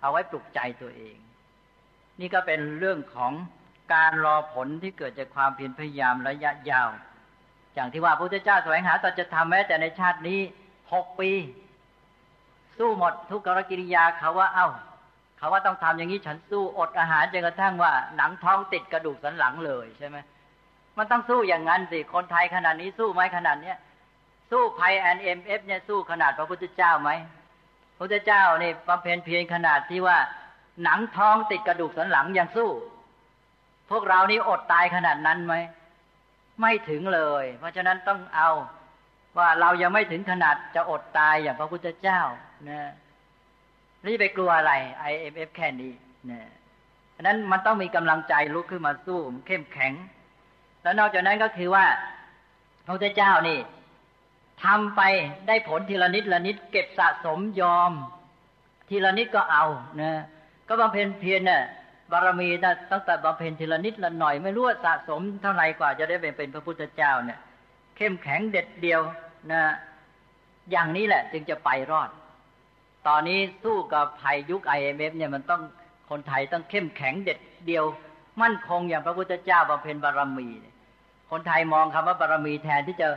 เอาไว้ปลุกใจตัวเอง นี่ก็เป็นเรื่องของการรอผลที่เกิดจากความเพียรพยายามระยะยาว อย่างที่ว่าพระพุทธเจ้าแสวงหาต่อจะทำแม้แต่ในชาตินี้ หกปี สู้หมดทุกรกิริยาเขาว่า เอ้า เขาว่าต้องทำอย่างนี้ฉันสู้อดอาหารจนกระทั่งว่า หนังท้องติดกระดูกสันหลังเลยใช่ไหมมันต้องสู้อย่างนั้นสิคนไทยขนาดนี้สู้ไหมขนาดเนี้ยสู้ภัย IMF เนี่ยสู้ขนาดพระพุทธเจ้าไหมพระพุทธเจ้านี่บำเพ็ญเพียรขนาดที่ว่า หนังท้องติดกระดูกสันหลังยังสู้ พวกเรานี่อดตายขนาดนั้นไหมไม่ถึงเลย เพราะฉะนั้นต้องเอา ว่าเรายังไม่ถึงขนาดจะอดตายอย่างพระพุทธเจ้านะนี่ไปกลัวอะไร IMF แค่นี้นะฉะนั้นมันต้องมีกำลังใจลุกขึ้นมาสู้เข้มแข็ง แล้วนอกจากนั้นก็คือว่าพระพุทธเจ้านี่ทำไปได้ผลทีละนิดละนิดเก็บสะสมยอม ทีละนิดก็เอานะก็บำเพ็ญเพียรเนี่ยบารมีนะตั้งแต่บำเพ็ญทีละนิดละหน่อย ไม่รู้ว่าสะสมเท่าไหร่กว่าจะได้เป็นพระพุทธเจ้าเนี่ย เข้มแข็งเด็ดเดี่ยวนะอย่างนี้แหละ จึงจะไปรอด ตอนนี้สู้กับภัยยุค IMF เนี่ยมันต้องคนไทยต้องเข้มแข็งเด็ดเดี่ยว มั่นคงอย่างพระพุทธเจ้าบำเพ็ญบารมี คนไทยมองคำว่าบารมีแทนที่จะ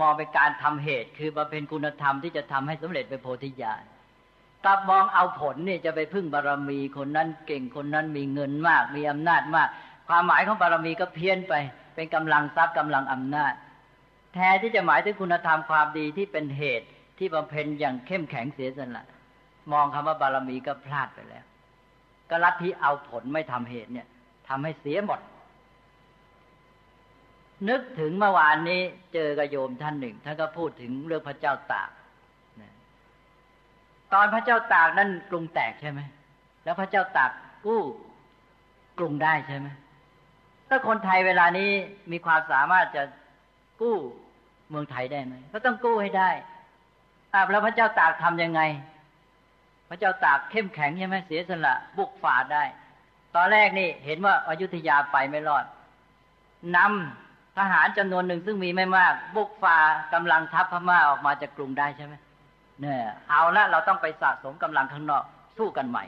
มองเป็นการทำเหตุ คือบำเพ็ญคุณธรรมที่จะทำให้สำเร็จเป็นโพธิญาณกลับมองเอาผลนี่จะไปพึ่งบารมีคนนั้นเก่งคนนั้นมีเงินมาก มีอำนาจมาก ความหมายของบารมีก็เพี้ยนไป เป็นกำลังทรัพย์กำลังอำนาจ แทนที่จะหมายถึงคุณธรรมความดีที่เป็นเหตุที่บำเพ็ญอย่างเข้มแข็งเสียสละมองคำว่าบารมีก็พลาดไปแล้ว ก็ลัทธิเอาผลไม่ทำเหตุเนี่ยทำให้เสียหมด นึกถึงเมื่อวานนี้เจอกระโยมท่านหนึ่งท่านก็พูดถึงเรื่องพระเจ้าตากตอนพระเจ้าตากนั้นกรุงแตกใช่ไหมแล้วพระเจ้าตากกู้กรุงได้ใช่ไหมถ้าคนไทยเวลานี้มีความสามารถจะ กู้เมืองไทยได้ไหมก็ต้องกู้ให้ได้อาแล้วพระเจ้าตากทํำยังไง พระเจ้าตากเข้มแข็งใช่ไหมเสียสละบุกฝ่าได้ ตอนแรกนี่เห็นว่าอายุทยาไปไม่รอดนำทหารจำนวนหนึ่งซึ่งมีไม่มาก บุกฝ่ากำลังทัพพม่าออกมาจากกรุงได้ใช่ไหมเนี่ยเอาละเราต้องไปสะสมกำลังข้างนอกสู้กันใหม่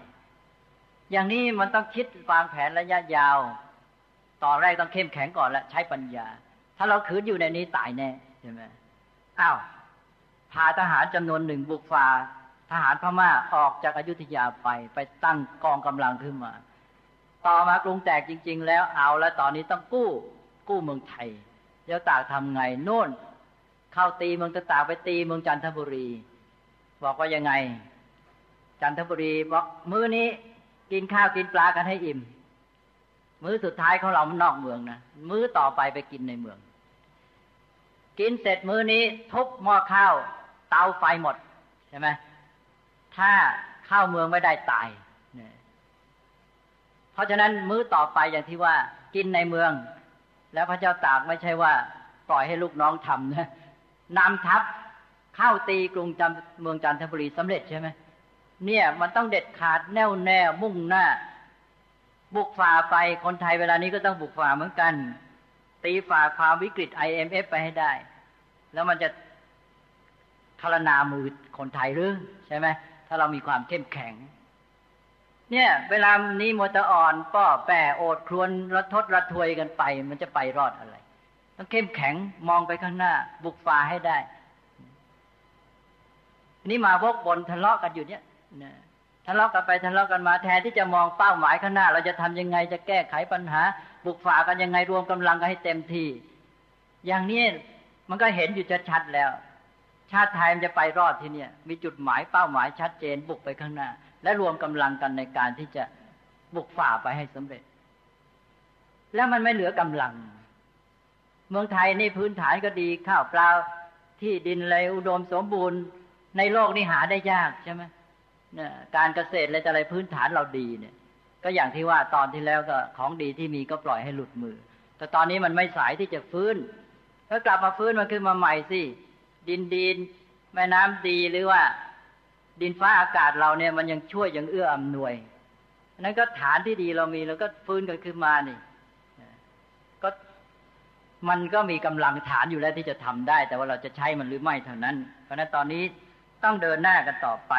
อย่างนี้มันต้องคิดวางแผนระยะยาว ตอนแรกต้องเข้มแข็งก่อนและใช้ปัญญา ถ้าเราขืนอยู่ในนี้ตายแน่ใช่ไหมอ้าวพาทหารจำนวนหนึ่งบุกฝ่าทหารพม่าออกจากอายุทยาไปไปตั้งกองกำลังขึ้นมา ต่อมากรุงแตกจริง ๆ แล้วเอาแล้วตอนนี้ต้องกู้ กู้เมืองไทยเดี๋ยวตากทำไงโน่น เข้าตีเมืองตะตากไปตีเมืองจันทบุรี บอกว่ายังไง จันทบุรีบอกมื้อนี้กินข้าวกินปลากันให้อิ่ม มื้อสุดท้ายของเรานอกเมืองนะมื้อต่อไปไปกินในเมือง กินเสร็จมื้อนี้ทุบหม้อข้าว เตาไฟหมดใช่ไหมถ้าเข้าเมืองไม่ได้ตายเนี่ยเพราะฉะนั้นมื้อต่อไปอย่างที่ว่ากินในเมือง แล้วพระเจ้าตากไม่ใช่ว่า ปล่อยให้ลูกน้องทำนะนำทัพเข้าตีกรุงจันเมืองจันทบุรีสำเร็จใช่ไหมเนี่ย มันต้องเด็ดขาดแน่วแน่มุ่งหน้า บุกฝ่าไปคนไทยเวลานี้ก็ต้องบุกฝ่าเหมือนกัน ตีฝ่าความวิกฤต IMF ไปให้ได้ แล้วมันจะทรนามือคนไทยหรือใช่ไหมถ้าเรามีความเข้มแข็ง เนี่ย เวลานี้มตอ่อนป้อแปรโอดครวนระทดระทวยกันไป มันจะไปรอดอะไร ต้องเข้มแข็งมองไปข้างหน้า บุกฝ่าให้ได้ นี่มาวกบนทะเลาะกันอยู่เนี่ย ทะเลาะกันไปทะเลาะกันมาแทนที่จะมองเป้าหมายข้างหน้า เราจะทำยังไงจะแก้ไขปัญหาบุกฝ่ากันยังไงรวมกำลังกันให้เต็มที่ อย่างนี้มันก็เห็นอยู่ชัดๆแล้ว ชาติไทยมันจะไปรอดที่เนี่ย มีจุดหมายเป้าหมายชัดเจนบุกไปข้างหน้า และรวมกำลังกันในการที่จะบุกฝ่าไปให้สำเร็จ แล้วมันไม่เหลือกำลัง เมืองไทยนี่พื้นฐานก็ดีข้าวเปล่าที่ดินเลยอุดมสมบูรณ์ ในโลกนี้หาได้ยากใช่ไหม นี่ยการเกษตรอะไรอะไรพื้นฐานเราดีเนี่ย ก็อย่างที่ว่าตอนที่แล้วก็ของดีที่มีก็ปล่อยให้หลุดมือ แต่ตอนนี้มันไม่สายที่จะฟื้นถ้ากลับมาฟื้นมันขึ้นมาใหม่สิดินดินแม่น้ำดีหรือว่า ดินฟ้าอากาศเราเนี่ยมันยังช่วยยังเอื้ออำนวยนั้นก็ฐานที่ดีเรามีแล้วก็ฟื้นกันขึ้นมานี่ก็มันก็มีกำลังฐานอยู่แล้วที่จะทำได้ แต่ว่าเราจะใช้มันหรือไม่เท่านั้น เพราะนั้นตอนนี้ต้องเดินหน้ากันต่อไป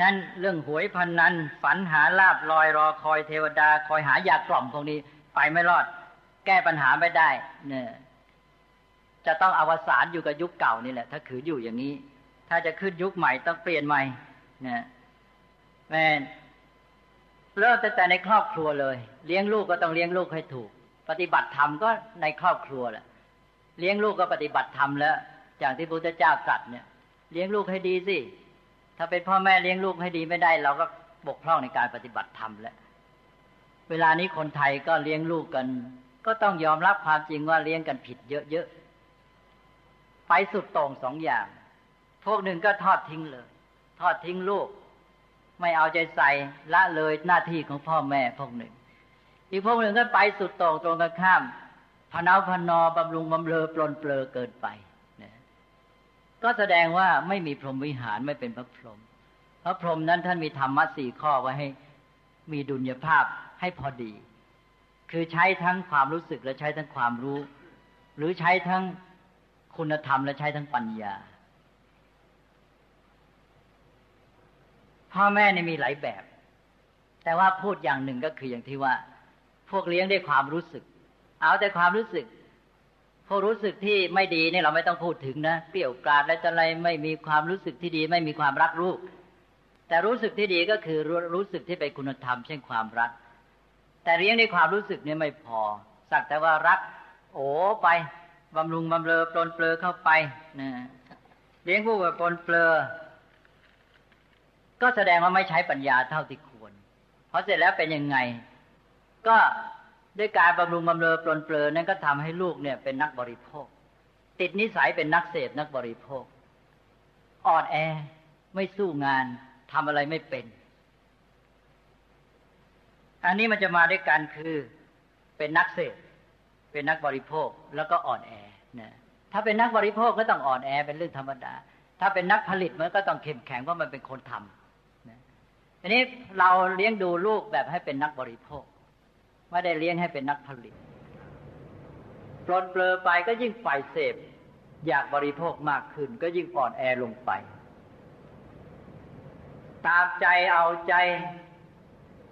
นั่นเรื่องหวยพันนันฝันหาลาบลอยรอคอยเทวดา คอยหายากล่อมพวกนี้ ไปไม่รอด แก้ปัญหาไม่ได้ เนี่ย จะต้องอวสานอยู่กับยุคเก่านี่แหละ ถ้าขืออยู่อย่างนี้ ถ้าจะขึ้นยุคใหม่ต้องเปลี่ยนใหม่เนี่ยแม่เริ่มแต่ในครอบครัวเลย เลี้ยงลูกก็ต้องเลี้ยงลูกให้ถูก ปฏิบัติธรรมก็ในครอบครัวแหละเลี้ยงลูกก็ปฏิบัติธรรมแล้ว อย่างที่พระพุทธเจ้าตรัสเนี่ย เลี้ยงลูกให้ดีสิ ถ้าเป็นพ่อแม่เลี้ยงลูกให้ดีไม่ได้ เราก็บกพร่องในการปฏิบัติธรรมแล้วเวลานี้คนไทยก็เลี้ยงลูกกัน ก็ต้องยอมรับความจริงว่าเลี้ยงกันผิดเยอะๆไปสุดต่งสองอย่าง พวกหนึ่งก็ทอดทิ้งเลย ทอดทิ้งลูก ไม่เอาใจใส่ละเลยหน้าที่ของพ่อแม่พวกหนึ่ง อีกพวกหนึ่งก็ไปสุดต่งตรงกันข้ามพนาพนอบำรุงบำเรอปลนเปลือเกินไป ก็แสดงว่าไม่มีพรหมวิหารไม่เป็นพระพรหมพระพรหมนั้นท่านมีธรรมะสี่ข้อไว้ให้มีดุลยภาพให้พอดี คือใช้ทั้งความรู้สึกและใช้ทั้งความรู้ หรือใช้ทั้งคุณธรรมและใช้ทั้งปัญญา พ่อแม่นี่มีหลายแบบ แต่ว่าพูดอย่างหนึ่งก็คืออย่างที่ว่า พวกเลี้ยงด้วยความรู้สึก เอาแต่ความรู้สึก วกรู้สึกที่ไม่ดีนี่เราไม่ต้องพูดถึงนะเปรี้ยวกราดและอะไรไม่มีความรู้สึกที่ดี ไม่มีความรักลูก แต่รู้สึกที่ดีก็คือรู้สึกที่เป็นคุณธรรม เช่นความรัก แต่เลี้ยงในความรู้สึกเนี่ยไม่พอ สักแต่ว่ารัก โอ้ไปบำรุงบำเรอปลนเปลือเข้าไปนะเลี้ยงผู้แบบปลนเปลือก็แสดงว่าไม่ใช้ปัญญาเท่าที่ควรพราะเสร็จแล้วเป็นยังไง ก็ ด้วยการบำรุงบำเรอปลนเปลือนั้นก็ทำให้ลูกเนี่ยเป็นนักบริโภค ติดนิสัยเป็นนักเสพนักบริโภค อ่อนแอไม่สู้งานทำอะไรไม่เป็น อันนี้มันจะมาด้วยกันคือเป็นนักเสพเป็นนักบริโภคแล้วก็อ่อนแอนะถ้าเป็นนักบริโภคก็ต้องอ่อนแอเป็นเรื่องธรรมดา ถ้าเป็นนักผลิตมันก็ต้องเข้มแข็งเพราะมันเป็นคนทำนะอันนี้เราเลี้ยงดูลูกแบบให้เป็นนักบริโภค ไม่ได้เลี้ยงให้เป็นนักผลิตปลนเปลือไปก็ยิ่งฝ่ายเสพ อยากบริโภคมากขึ้น ก็ยิ่งอ่อนแอลงไป ตามใจเอาใจ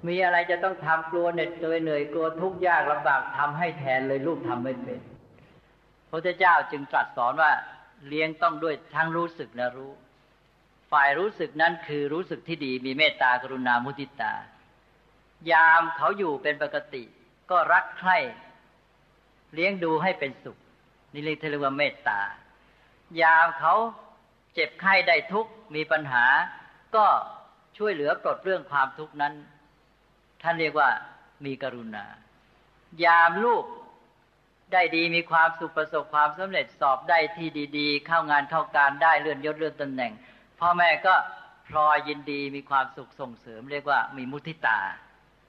มีอะไรจะต้องทำกลัวเหน็ดเหนื่อยเหนื่อยกลัวทุกข์ยากลำบากทำให้แทนเลยลูกทำไม่เป็นพระเจ้าจึงตรัสสอนว่า เลี้ยงต้องด้วยทั้งรู้สึกและรู้ ฝ่ายรู้สึกนั้นคือรู้สึกที่ดีมีเมตตากรุณามุทิตา ยามเขาอยู่เป็นปกติ ก็รักใคร่เลี้ยงดูให้เป็นสุข นี่เรียกว่าเมตตา ยามเขาเจ็บไข้ได้ทุกข์มีปัญหา ก็ช่วยเหลือปลดเรื่องความทุกข์นั้น ท่านเรียกว่ามีกรุณา ยามลูกได้ดีมีความสุขประสบความสำเร็จสอบได้ที่ดี ๆ เข้างานเข้าการได้เลื่อนยศเลื่อนตำแหน่งพ่อแม่ก็พลอยยินดีมีความสุขส่งเสริม เรียกว่ามีมุทิตา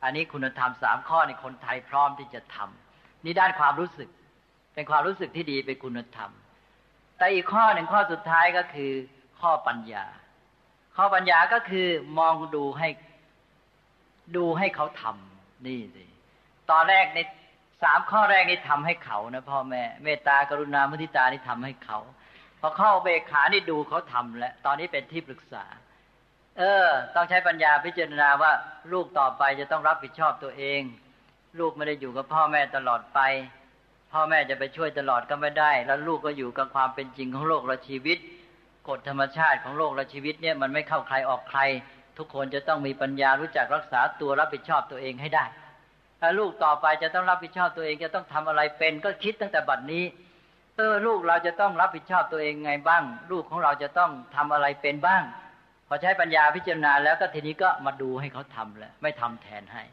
อันนี้คุณธรรมสามข้อในคนไทยพร้อมที่จะทำนี่ด้านความรู้สึก เป็นความรู้สึกที่ดีเป็นคุณธรรม แต่อีกข้อหนึ่งข้อสุดท้ายก็คือข้อปัญญา ข้อปัญญาก็คือมองดูให้ดูให้เขาทำนี่สิตอนแรกในสามข้อแรกนี่ทำให้เขานะพ่อแม่เมตตากรุณามุทิตานี่ทำให้เขาพอเข้าเบขานี่ดูเขาทำแล้วตอนนี้เป็นที่ปรึกษา เออ ต้องใช้ปัญญาพิจารณาว่า ลูกต่อไปจะต้องรับผิดชอบตัวเอง ลูกไม่ได้อยู่กับพ่อแม่ตลอดไป พ่อแม่จะไปช่วยตลอดก็ไม่ได้ แล้วลูกก็อยู่กับความเป็นจริงของโลกและชีวิตกฎธรรมชาติของโลกและชีวิตเนี่ยมันไม่เข้าใครออกใคร ทุกคนจะต้องมีปัญญารู้จักรักษาตัวรับผิดชอบตัวเองให้ได้ ถ้าลูกต่อไปจะต้องรับผิดชอบตัวเองจะต้องทำอะไรเป็น ก็คิดตั้งแต่บัดนี้เออลูกเราจะต้องรับผิดชอบตัวเองไงบ้าง ลูกของเราจะต้องทำอะไรเป็นบ้าง พอใช้ปัญญาพิจารณาแล้วก็ทีนี้ก็มาดูให้เขาทำแล้วไม่ทำแทนให้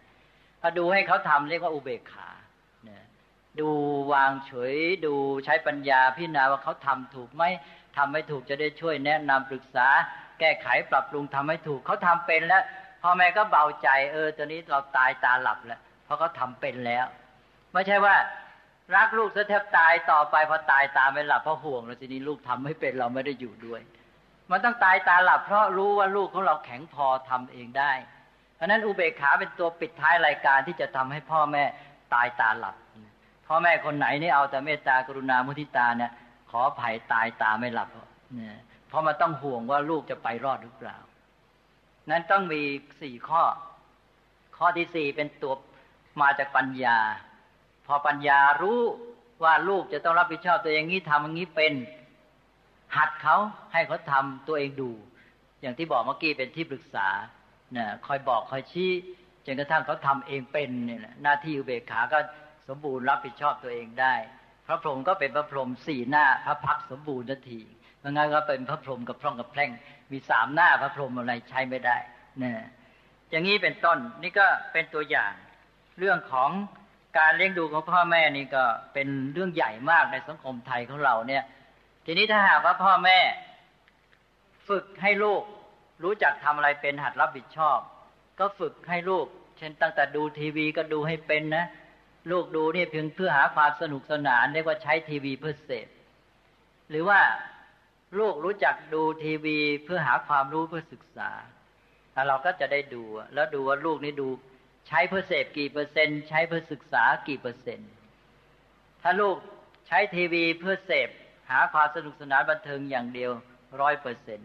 ถ้าดูให้เขาทำเรียกว่าอุเบกขาเนี่ยดูวางเฉย ดูใช้ปัญญาพิจารณาว่าเขาทำถูกไหมทำไม่ถูกจะได้ช่วยแนะนำปรึกษา แก้ไขปรับปรุงทำให้ถูกเขาทำเป็นแล้วพ่อแม่ก็เบาใจเออตอนนี้เราตายตาหลับแล้วเพราะเขาทาเป็นแล้ว ไม่ใช่ว่ารักลูกซะแทบตายต่อไปพอตายตาไม่หลับเพราะห่วงแล้วทีนี้ลูกทำไม่เป็นเราไม่ได้อยู่ด้วย มันต้องตายตาหลับเพราะรู้ว่าลูกของเราแข็งพอทำเองได้ เพราะนั้นอุเบกขาเป็นตัวปิดท้ายรายการที่จะทำให้พ่อแม่ตายตาหลับ พ่อแม่คนไหนนี่เอาแต่เมตตากรุณามุทิตาเนี่ย ขอภัยตายตาไม่หลับเนี่ยเพราะมันต้องห่วงว่าลูกจะไปรอดหรือเปล่า นั้นต้องมีสี่ข้อ ข้อที่สี่เป็นตัวมาจากปัญญา พอปัญญารู้ว่าลูกจะต้องรับผิดชอบตัวเองนี้ทำอย่างนี้เป็น หัดเขาให้เขาทำตัวเองดู อย่างที่บอกเมื่อกี้เป็นที่ปรึกษาเนี่ยคอยบอกคอยชี้จนกระทั่งเขาทำเองเป็นเนี่ยหน้าที่อุเบกขาก็สมบูรณ์รับผิดชอบตัวเองได้ พระพรหมก็เป็นพระพรหมสี่หน้าพระพักสมบูรณ์นาทีเพราะงั้นก็เป็นพระพรหมกับพร่องกับแพร่ง มีสามหน้าพระพรหมอะไรใช้ไม่ได้เนี่ยอย่างนี้เป็นต้นนี่ก็เป็นตัวอย่าง เรื่องของการเลี้ยงดูของพ่อแม่นี่ก็เป็นเรื่องใหญ่มากในสังคมไทยของเราเนี่ย ทีนี้ถ้าหากว่าพ่อแม่ ฝึกให้ลูก รู้จักทำอะไรเป็นหัดรับผิดชอบ ก็ฝึกให้ลูก เช่นตั้งแต่ดูทีวีก็ดูให้เป็นนะ ลูกดูเนี่ยเพียงเพื่อหาความสนุกสนานเรียกว่าใช้ทีวีเพื่อเสพหรือว่าลูกรู้จักดูทีวีเพื่อหาความรู้เพื่อศึกษาแล้วเราก็จะได้ดู แล้วดูว่าลูกนี่ดูใช้เพื่อเสพกี่เปอร์เซ็นต์ ใช้เพื่อศึกษากี่เปอร์เซ็นต์ ถ้าลูกใช้ทีวีเพื่อเสพ หาความสนุกสนานบันเทิงอย่างเดียวร้อยเปอร์เซ็น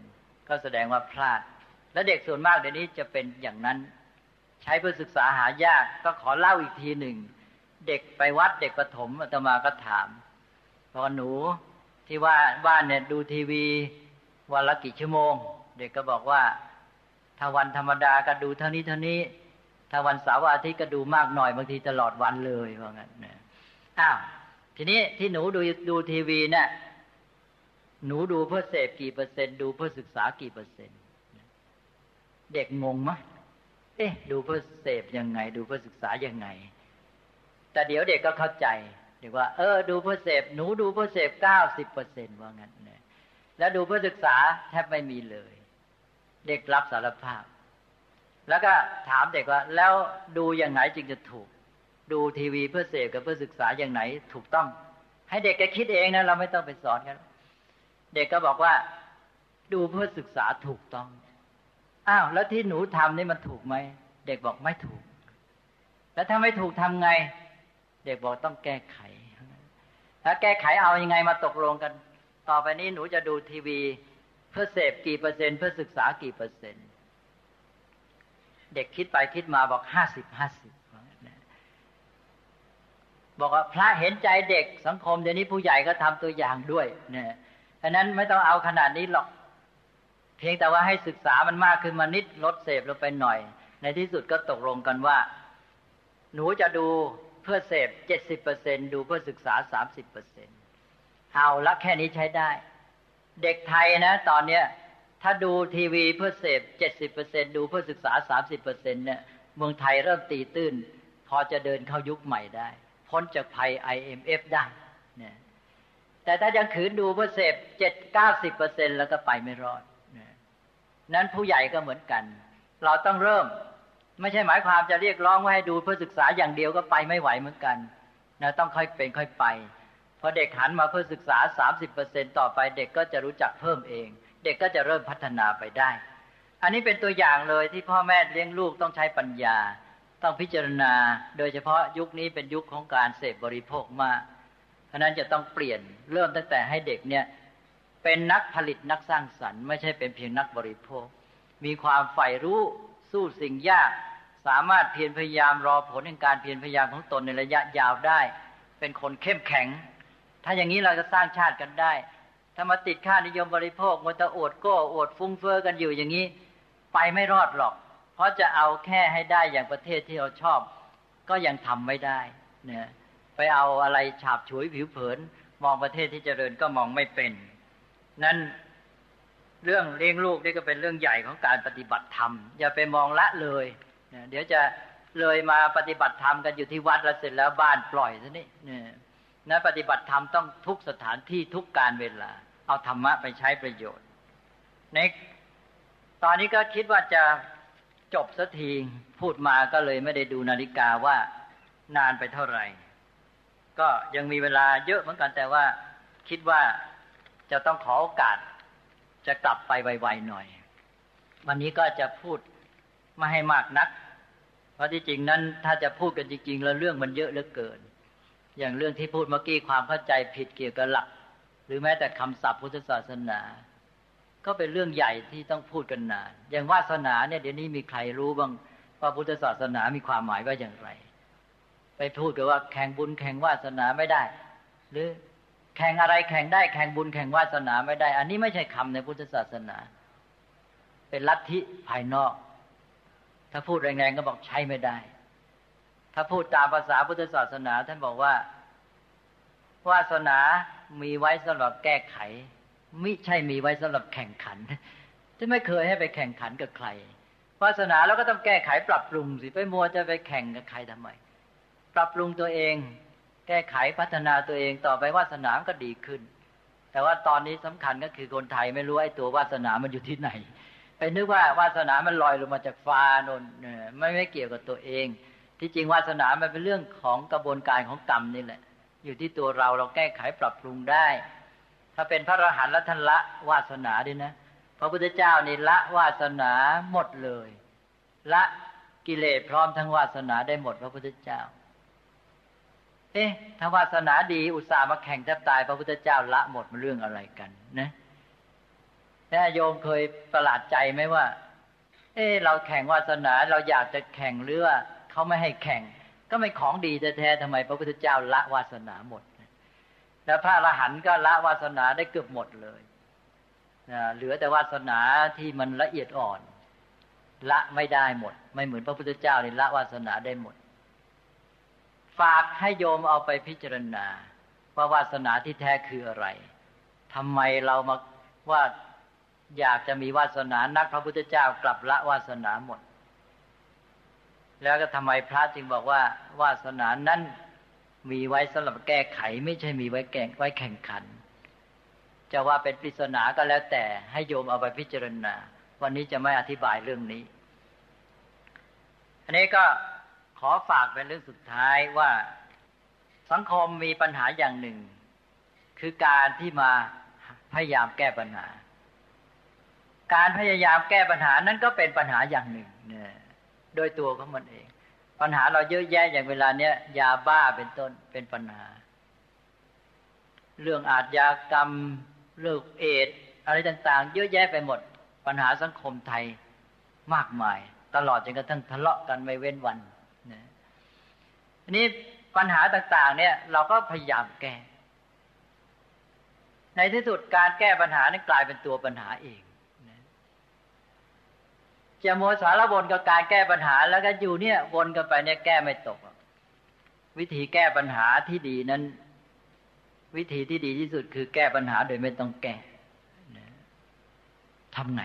ก็แสดงว่าพลาด และเด็กส่วนมากเดี๋ยวนี้จะเป็นอย่างนั้น ใช้เพื่อศึกษาหายากก็ขอเล่าอีกทีหนึ่ง เด็กไปวัดเด็กประถมอาตมาก็ถามพอหนูที่ว่าบ้านเนี่ยดูทีวีวันละกี่ชั่วโมง เด็กก็บอกว่าถ้าวันธรรมดาก็ดูเท่านี้เท่านี้ ถ้าวันเสาร์อาทิตย์ก็ดูมากหน่อยบางทีตลอดวันเลยว่างั้นนะอ้าวทีนี้ที่หนูดูดูทีวีเนี่ย หนูดูเพื่อเสพกี่เปอร์เซ็นต์ดูเพื่อศึกษากี่เปอร์เซ็นต์เด็กงงไหมเอ๊ะดูเพื่อเสพยังไง ดูเพื่อศึกษายังไง แต่เดี๋ยวเด็กก็เข้าใจเด็กว่า เออ ดูเพื่อเสพหนูดูเพื่อเสพเก้าสิบเปอร์เซ็นต์ว่างั้นเนี่ยแล้วดูเพื่อศึกษาแทบไม่มีเลย เด็กรับสารภาพ แล้วก็ถามเด็กว่า แล้วดูยังไงจึงจะถูก ดูทีวีเพื่อเสพกับเพื่อศึกษาอย่างไหน ถูกต้อง ให้เด็กแกคิดเองนะเราไม่ต้องไปสอนกัน เด็กก็บอกว่า ดูเพื่อศึกษาถูกต้อง อ้าวแล้วที่หนูทำนี่มันถูกไหมเด็กบอกไม่ถูก แล้วถ้าไม่ถูกทำไง เด็กบอกต้องแก้ไข ถ้าแก้ไขเอาอยัางไงมาตกลงกัน ต่อไปนี้หนูจะดูทีวี เพื่อเสพกี่เปอร์เซ็นต์เพื่อศึกษากี่เปอร์เซ็นต์เด็กคิดไปคิดมาบอกห้าสิบห้าสิบบอกว่าพระเห็นใจเด็กสังคมเดี๋ยวนี้ผู้ใหญ่ก็ทำตัวอย่างด้วยเนี่ย ฉะนั้นไม่ต้องเอาขนาดนี้หรอก เพียงแต่ว่าให้ศึกษามันมากขึ้นมานิดลดเสพลงไปหน่อย ในที่สุดก็ตกลงกันว่า หนูจะดูเพื่อเสพเจ็ดสิบเปอร์เซ็นดูเพื่อศึกษาสามสิบเปอร์เซ็นเอาละแค่นี้ใช้ได้ เด็กไทยนะ ตอนเนี้ย ถ้าดูทีวีเพื่อเสพเจ็ดสิบเปอร์เซ็นดูเพื่อศึกษาสามสิบเปอร์เซ็นเนี่ยเมืองไทยเริ่มตีตื้น พอจะเดินเข้ายุคใหม่ได้ พ้นจากภัย IMF ได้เนี่ย แต่ถ้ายังขืนดูเพื่อเสพเจ็ดเก้าสิบเปอร์เซ็นแล้วก็ไปไม่รอดนั้นผู้ใหญ่ก็เหมือนกัน เราต้องเริ่ม ไม่ใช่หมายความจะเรียกร้องว่าให้ดูเพื่อศึกษาอย่างเดียวก็ไปไม่ไหวเหมือนกันนะต้องค่อยเป็นค่อยไปพอเด็กหันมาเพื่อศึกษาสามสิบเปอร์เซ็นต่อไป เด็กก็จะรู้จักเพิ่มเอง เด็กก็จะเริ่มพัฒนาไปได้ อันนี้เป็นตัวอย่างเลยที่พ่อแม่เลี้ยงลูกต้องใช้ปัญญา ต้องพิจารณา โดยเฉพาะยุคนี้เป็นยุคของการเสพบริโภคมาก ราะนั้นจะต้องเปลี่ยนเริ่มตั้งแต่ให้เด็กเนี่ยเป็นนักผลิตนักสร้างสรรค์ไม่ใช่เป็นเพียงนักบริโภค มีความใฝ่รู้สู้สิ่งยาก สามารถเพียรพยายามรอผลในการเพียรพยายามของตนในระยะยาวได้ เป็นคนเข้มแข็ง ถ้าอย่างนี้เราจะสร้างชาติกันได้ ถ้ามาติดค่านิยมบริโภคมันจะอวดโก้อวดฟุ้งเฟอ้อกันอยู่อย่างนี้ ไปไม่รอดหรอก เพราะจะเอาแค่ให้ได้อย่างประเทศที่เราชอบ ก็ยังทำไม่ได้เนี่ย ไปเอาอะไรฉาบฉวยผิวเผิน มองประเทศที่เจริญก็มองไม่เป็น นั้นเรื่องเลี้ยงลูกนี่ก็เป็นเรื่องใหญ่ของการปฏิบัติธรรม อย่าไปมองละเลยเดี๋ยวจะเลยมาปฏิบัติธรรมกันอยู่ที่วัดแล้วเสร็จแล้วบ้านปล่อยซะนี่นั้นปฏิบัติธรรมต้องทุกสถานที่ทุกการเวลา เอาธรรมะไปใช้ประโยชน์ในตอนนี้ก็คิดว่าจะจบสักทีพูดมาก็เลยไม่ได้ดูนาฬิกาว่านานไปเท่าไหร่ ก็ยังมีเวลาเยอะเหมือนกันแต่ว่าคิดว่าจะต้องขอโอกาสจะกลับไปไวๆหน่อย วันนี้ก็จะพูดไม่ให้มากนัก เพราะที่จริงนั้นถ้าจะพูดกันจริง ๆ แล้วเรื่องมันเยอะเหลือเกิน อย่างเรื่องที่พูดเมื่อกี้ความเข้าใจผิดเกี่ยวกับหลัก หรือแม้แต่คำศัพท์พุทธศาสนา ก็เป็นเรื่องใหญ่ที่ต้องพูดกันนาน อย่างวาสนาเนี่ยเดี๋ยวนี้มีใครรู้บ้างว่าพุทธศาสนามีความหมายว่าอย่างไร ไปพูดกับว่าแข่งบุญแข่งวาสนาไม่ได้ หรือแข่งอะไรแข่งได้แข่งบุญแข่งวาสนาไม่ได้ อันนี้ไม่ใช่คำในพุทธศาสนา เป็นลัทธิภายนอก ถ้าพูดแรงๆก็บอกใช้ไม่ได้ ถ้าพูดตามภาษาพุทธศาสนา ท่านบอกว่าวาสนามีไว้สำหรับแก้ไข มิใช่มีไว้สำหรับแข่งขันที่ไม่เคยให้ไปแข่งขันกับใครวาสนาเราก็ต้องแก้ไขปรับปรุงสิไปมัวจะไปแข่งกับใครทำไม ปรับปรุงตัวเอง แก้ไขพัฒนาตัวเองต่อไปวาสนาก็ดีขึ้น แต่ว่าตอนนี้สำคัญก็คือคนไทยไม่รู้ไอ้ตัววาสนามันอยู่ที่ไหน ไปนึกว่าวาสนามันลอยลงมาจากฟ้านนไม่ไม่เกี่ยวกับตัวเอง ที่จริงวาสนามันเป็นเรื่องของกระบวนการของกรรมนี่แหละ อยู่ที่ตัวเราเราแก้ไขปรับปรุงได้ ถ้าเป็นพระอรหันต์แล้วท่านละวาสนาดีนะพระพุทธเจ้านี่ละวาสนาหมดเลย ละกิเลสพร้อมทั้งวาสนาได้หมดพระพุทธเจ้า เอ๊ะถ้าวาสนาดีอุตส่าห์มาแข่งแทบตาย พระพุทธเจ้าละหมดมันเรื่องอะไรกัน นะแต่โยมเคยประหลาดใจไหมว่า เอ๊ะเราแข่งวาสนาเราอยากจะแข่งหรือว่าเขาไม่ให้แข่ง ก็ไม่ของดีแท้ๆทำไม พระพุทธเจ้าละวาสนาหมดแล้วพระอรหันต์ก็ละวาสนาได้เกือบหมดเลยนะเหลือแต่วาสนาที่มันละเอียดอ่อน ละไม่ได้หมด ไม่เหมือนพระพุทธเจ้านี่ละวาสนาได้หมด ฝากให้โยมเอาไปพิจารณา ว่าวาสนาที่แท้คืออะไรทำไมเรามาว่าอยากจะมีวาสนานักพระพุทธเจ้ากลับละวาสนาหมด แล้วก็ทำไมพระจึงบอกว่า วาสนานั้นมีไว้สำหรับแก้ไข ไม่ใช่มีไว้แก่งไว้แข่งขัน จะว่าเป็นปริศนาก็แล้วแต่ให้โยมเอาไปพิจารณา วันนี้จะไม่อธิบายเรื่องนี้ อันนี้ก็ อฝากเป็นเรื่องสุดท้ายว่าสังคมมีปัญหาอย่างหนึ่ง คือการที่มาพยายามแก้ปัญหา การพยายามแก้ปัญหานั้นก็เป็นปัญหาอย่างหนึ่งเนี่ยโดยตัวของมันเอง ปัญหาเราเยอะแยะอย่างเวลาเนี้ยยาบ้าเป็นต้นเป็นปัญหา เรื่องอาทยากรรมเรื่องเอดอะไรต่าง ๆ เยอะแยะไปหมด ปัญหาสังคมไทยมากมาย ตลอดจนกระทั่งทะเลาะกันไม่เว้นวัน นะนี้ปัญหาต่าง ๆ เนี่ย เราก็พยายามแก้ ในที่สุดการแก้ปัญหานั้นกลายเป็นตัวปัญหาเองจะมัวสารวนกับการแก้ปัญหา แล้วก็อยู่เนี่ยวนกันไปเนี่ยแก้ไม่ตก วิธีแก้ปัญหาที่ดีนั้น วิธีที่ดีที่สุดคือแก้ปัญหาโดยไม่ต้องแก้ทำไง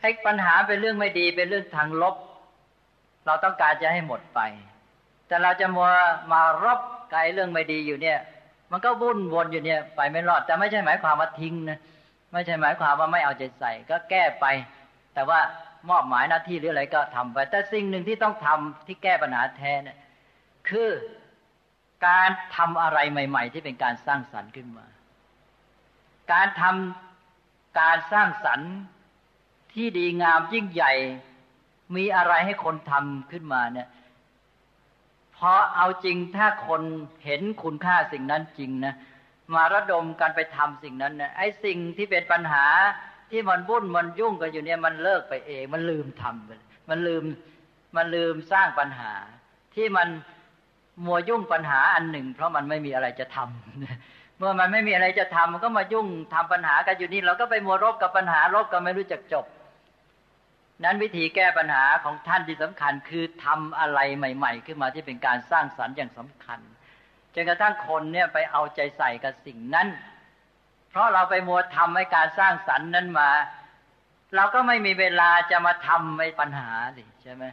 ให้ปัญหาเป็นเรื่องไม่ดีเป็นเรื่องทางลบ เราต้องการจะให้หมดไป แต่เราจะมัวมารบไกลเรื่องไม่ดีอยู่เนี่ย มันก็วุ่นวนอยู่เนี่ย ไปไม่รอด แต่ไม่ใช่หมายความว่าทิ้งนะ ไม่ใช่หมายความว่าไม่เอาใจใส่ ก็แก้ไป แต่ว่ามอบหมายหน้าที่หรืออะไรก็ทำไป แต่สิ่งหนึ่งที่ต้องทำที่แก้ปัญหาแท้เนี่ยคือการทำอะไรใหม่ ๆ ที่เป็นการสร้างสรรค์ขึ้นมา การทำการสร้างสรรค์ที่ดีงามยิ่งใหญ่ มีอะไรให้คนทำขึ้นมาเนี่ยพอเอาจริงถ้าคนเห็นคุณค่าสิ่งนั้นจริงนะมาระดมกันไปทำสิ่งนั้นนะไอ้สิ่งที่เป็นปัญหาที่มันวุ่นมันยุ่งกันอยู่เนี่ยมันเลิกไปเอง มันลืมทำไปมันลืมมันลืมสร้างปัญหา ที่มันมัวยุ่งปัญหาอันหนึ่ง เพราะมันไม่มีอะไรจะทำเมื่อมันไม่มีอะไรจะทำมันก็มายุ่งทำปัญหากันอยู่นี่เราก็ไปมัวรบกับปัญหารบกันไม่รู้จักจบ นั้นวิธีแก้ปัญหาของท่านที่สำคัญคือทำอะไรใหม่ ๆ ขึ้นมาที่เป็นการสร้างสรรค์อย่างสำคัญจนกระทั่งคนเนี่ยไปเอาใจใส่กับสิ่งนั้น เพราะเราไปมัวทำให้การสร้างสรรค์นั้นมา เราก็ไม่มีเวลาจะมาทำไม่ปัญหาสิใช่ไหม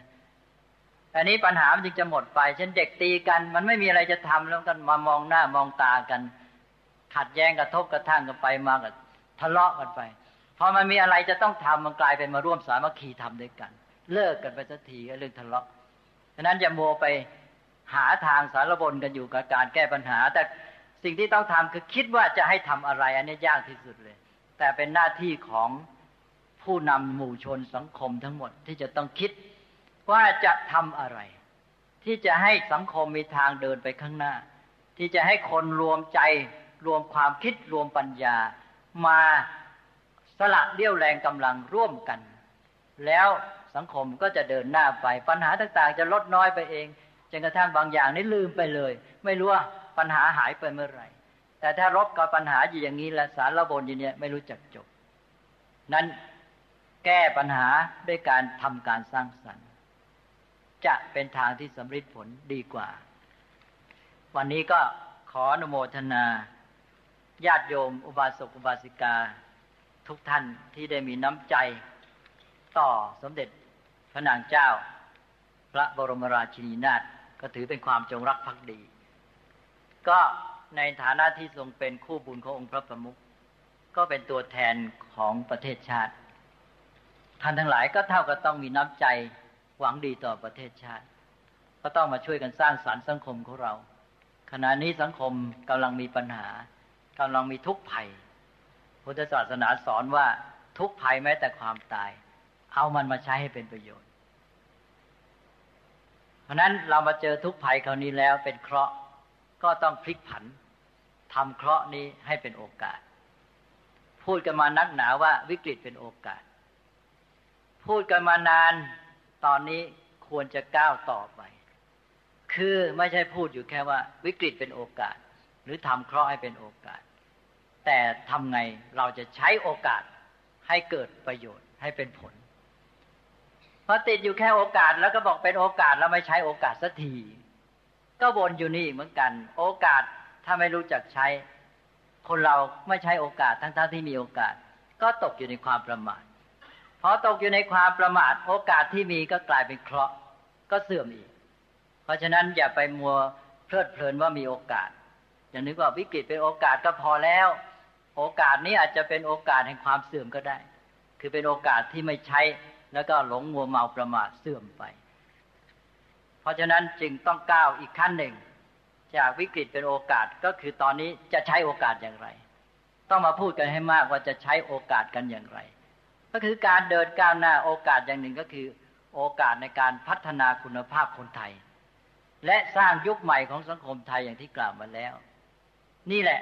อันนี้ปัญหามันจึงจะหมดไป เช่นเด็กตีกัน มันไม่มีอะไรจะทำแล้วกันมามองหน้ามองตากัน ขัดแย้งกระทบกระทั่งกันไปมากันทะเลาะกันไป พอมันมีอะไรจะต้องทำมันกลายเป็นมาร่วมสามัคคีทำด้วยกัน เลิกกันไปสักทีเรื่องทะเลาะฉะนั้นอย่ามัวไปหาทางสารบนกันอยู่กับการแก้ปัญหา แต่สิ่งที่ต้องทำคือคิดว่าจะให้ทำอะไร อันนี้ยากที่สุดเลย แต่เป็นหน้าที่ของผู้นำหมู่ชนสังคมทั้งหมดที่จะต้องคิดว่าจะทำอะไร ที่จะให้สังคมมีทางเดินไปข้างหน้า ที่จะให้คนรวมใจรวมความคิดรวมปัญญามา สละเลี้ยวแรงกำลังร่วมกัน แล้วสังคมก็จะเดินหน้าไป ปัญหาต่างๆ จะลดน้อยไปเองจนกระทั่งบางอย่างนี่ลืมไปเลย ไม่รู้ว่าปัญหาหายไปเมื่อไหร่ แต่ถ้ารบกับปัญหาอยู่อย่างนี้และสารระบนอย่างนี้ไม่รู้จักจบ นั้นแก้ปัญหาด้วยการทำการสร้างสรรค์ จะเป็นทางที่สำเร็จผลดีกว่า วันนี้ก็ขออนุโมทนาญาติโยม อุบาสกอุบาสิกา ทุกท่านที่ได้มีน้ำใจ ต่อสมเด็จพระนางเจ้า พระบรมราชินีนาถก็ถือเป็นความจงรักภักดี ก็ในฐานะที่ทรงเป็นคู่บุญขององค์พระประมุขก็เป็นตัวแทนของประเทศชาติ ท่านทั้งหลายก็เท่ากับต้องมีน้ำใจหวังดีต่อประเทศชาติ ก็ต้องมาช่วยกันสร้างสารรค์สังคมของเรา ขณะนี้สังคมกำลังมีปัญหากำลังมีทุกข์ภัย พุทธศาสนาสอนว่าทุกภัยแม้แต่ความตาย เอามันมาใช้ให้เป็นประโยชน์ เพราะนั้นเรามาเจอทุกภัยคราวนี้แล้วเป็นเคราะห์ก็ต้องพลิกผันทำเคราะห์นี้ให้เป็นโอกาส พูดกันมานักหนาว่าวิกฤตเป็นโอกาส พูดกันมานานตอนนี้ควรจะก้าวต่อไป คือไม่ใช่พูดอยู่แค่ว่าวิกฤตเป็นโอกาส หรือทำเคราะห์ให้เป็นโอกาส แต่ทำไงเราจะใช้โอกาสให้เกิดประโยชน์ให้เป็นผลพอติดอยู่แค่โอกาสแล้วก็บอกเป็นโอกาสแล้วไม่ใช้โอกาสสักทีก็วนอยู่นี่เหมือนกัน โอกาสถ้าไม่รู้จักใช้ คนเราไม่ใช้โอกาสทั้งๆทที่มีโอกาส ก็ตกอยู่ในความประมาทพอตกอยู่ในความประมาทโอกาสที่มีก็กลายเป็นเคราะห์ก็เสื่อมอีก เพราะฉะนั้นอย่าไปมัวเพลิดเพลินว่ามีโอกาส อย่านึกว่าวิกฤตเป็นโอกาสก็พอแล้ว โอกาสนี้อาจจะเป็นโอกาสแห่งความเสื่อมก็ได้ คือเป็นโอกาสที่ไม่ใช้ แล้วก็หลงมัวเมาประมาทเสื่อมไป เพราะฉะนั้นจึงต้องก้าวอีกขั้นหนึ่ง จากวิกฤตเป็นโอกาสก็คือตอนนี้จะใช้โอกาสอย่างไร ต้องมาพูดกันให้มากว่าจะใช้โอกาสกันอย่างไร ก็คือการเดินก้าวหน้าโอกาสอย่างหนึ่งก็คือ โอกาสในการพัฒนาคุณภาพคนไทย และสร้างยุคใหม่ของสังคมไทยอย่างที่กล่าวมาแล้ว นี่แหละ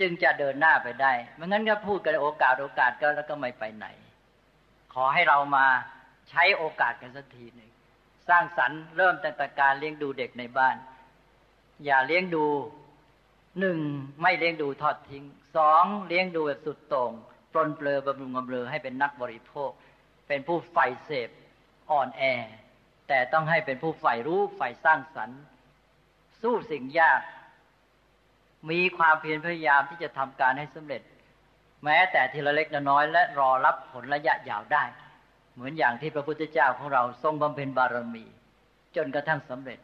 จึงจะเดินหน้าไปได้ไม่งั้นก็พูดกันโอกาสโอกาสก็แล้วก็ไม่ไปไหน ขอให้เรามาใช้โอกาสกันสักทีหนึ่งสร้างสรรค์เริ่มตั้งแต่การเลี้ยงดูเด็กในบ้าน อย่าเลี้ยงดูหนึ่งไม่เลี้ยงดูทอดทิ้งสองเลี้ยงดูแบบสุดต่งปลนเปลือบำรุงบำเรอให้เป็นนักบริโภค เป็นผู้ใฝ่เสพอ่อนแอ แต่ต้องให้เป็นผู้ใฝ่รู้ใฝ่สร้างสรรค์ สู้สิ่งยาก มีความเพียรพยายามที่จะทำการให้สำเร็จ แม้แต่ทีละเล็กน้อยและรอรับผลระยะยาวได้ เหมือนอย่างที่พระพุทธเจ้าของเราทรงบำเพ็ญบารมี จนกระทั่งสำเร็จ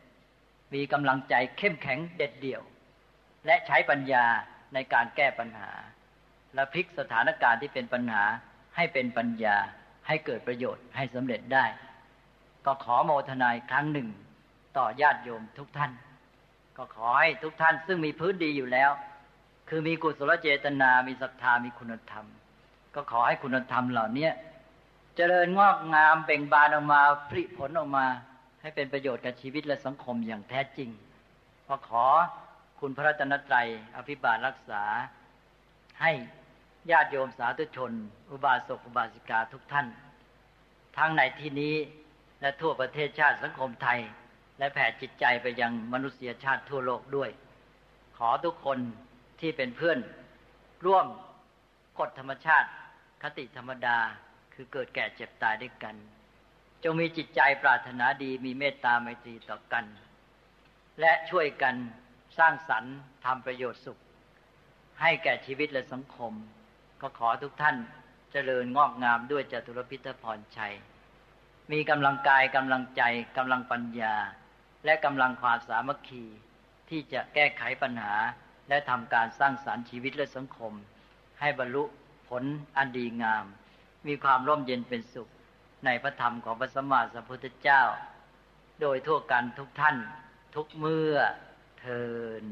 มีกำลังใจเข้มแข็งเด็ดเดี่ยว และใช้ปัญญาในการแก้ปัญหา และพลิกสถานการณ์ที่เป็นปัญหาให้เป็นปัญญาให้เกิดประโยชน์ให้สำเร็จได้ ก็ขอโมทนายครั้งหนึ่ง ต่อญาติโยมทุกท่าน ก็ขอให้ทุกท่านซึ่งมีพื้นดีอยู่แล้ว คือมีกุศลเจตนา มีศรัทธา มีคุณธรรม ก็ขอให้คุณธรรมเหล่านี้เจริญงอกงามเบ่งบานออกมาผลิผลออกมา ให้เป็นประโยชน์กับชีวิตและสังคมอย่างแท้จริงขอขอคุณพระรัตนตรัยอภิบาลรักษา ให้ญาติโยมสาธุชน อุบาสกอุบาสิกาทุกท่าน ทั้งในที่นี้และทั่วประเทศชาติสังคมไทย และแผ่จิตใจไปยังมนุษยชาติทั่วโลกด้วย ขอทุกคนที่เป็นเพื่อน ร่วมกฎธรรมชาติ คติธรรมดาคือเกิดแก่เจ็บตายด้วยกัน จงมีจิตใจปรารถนาดีมีเมตตาไมตรีต่อกัน และช่วยกันสร้างสรรค์ทำประโยชน์สุข ให้แก่ชีวิตและสังคม ก็ขอทุกท่านเจริญงอกงามด้วยจตุรพิทพรชัย มีกำลังกายกำลังใจกำลังปัญญา และกำลังความสามัคคี ที่จะแก้ไขปัญหา และทำการสร้างสารรค์ชีวิตและสังคม ให้บรรลุผลอันดีงาม มีความร่มเย็นเป็นสุข ในพระธรรมของพระสัมมาสัมพุทธเจ้า โดยทั่วกันทุกท่าน ทุกเมื่อเทิน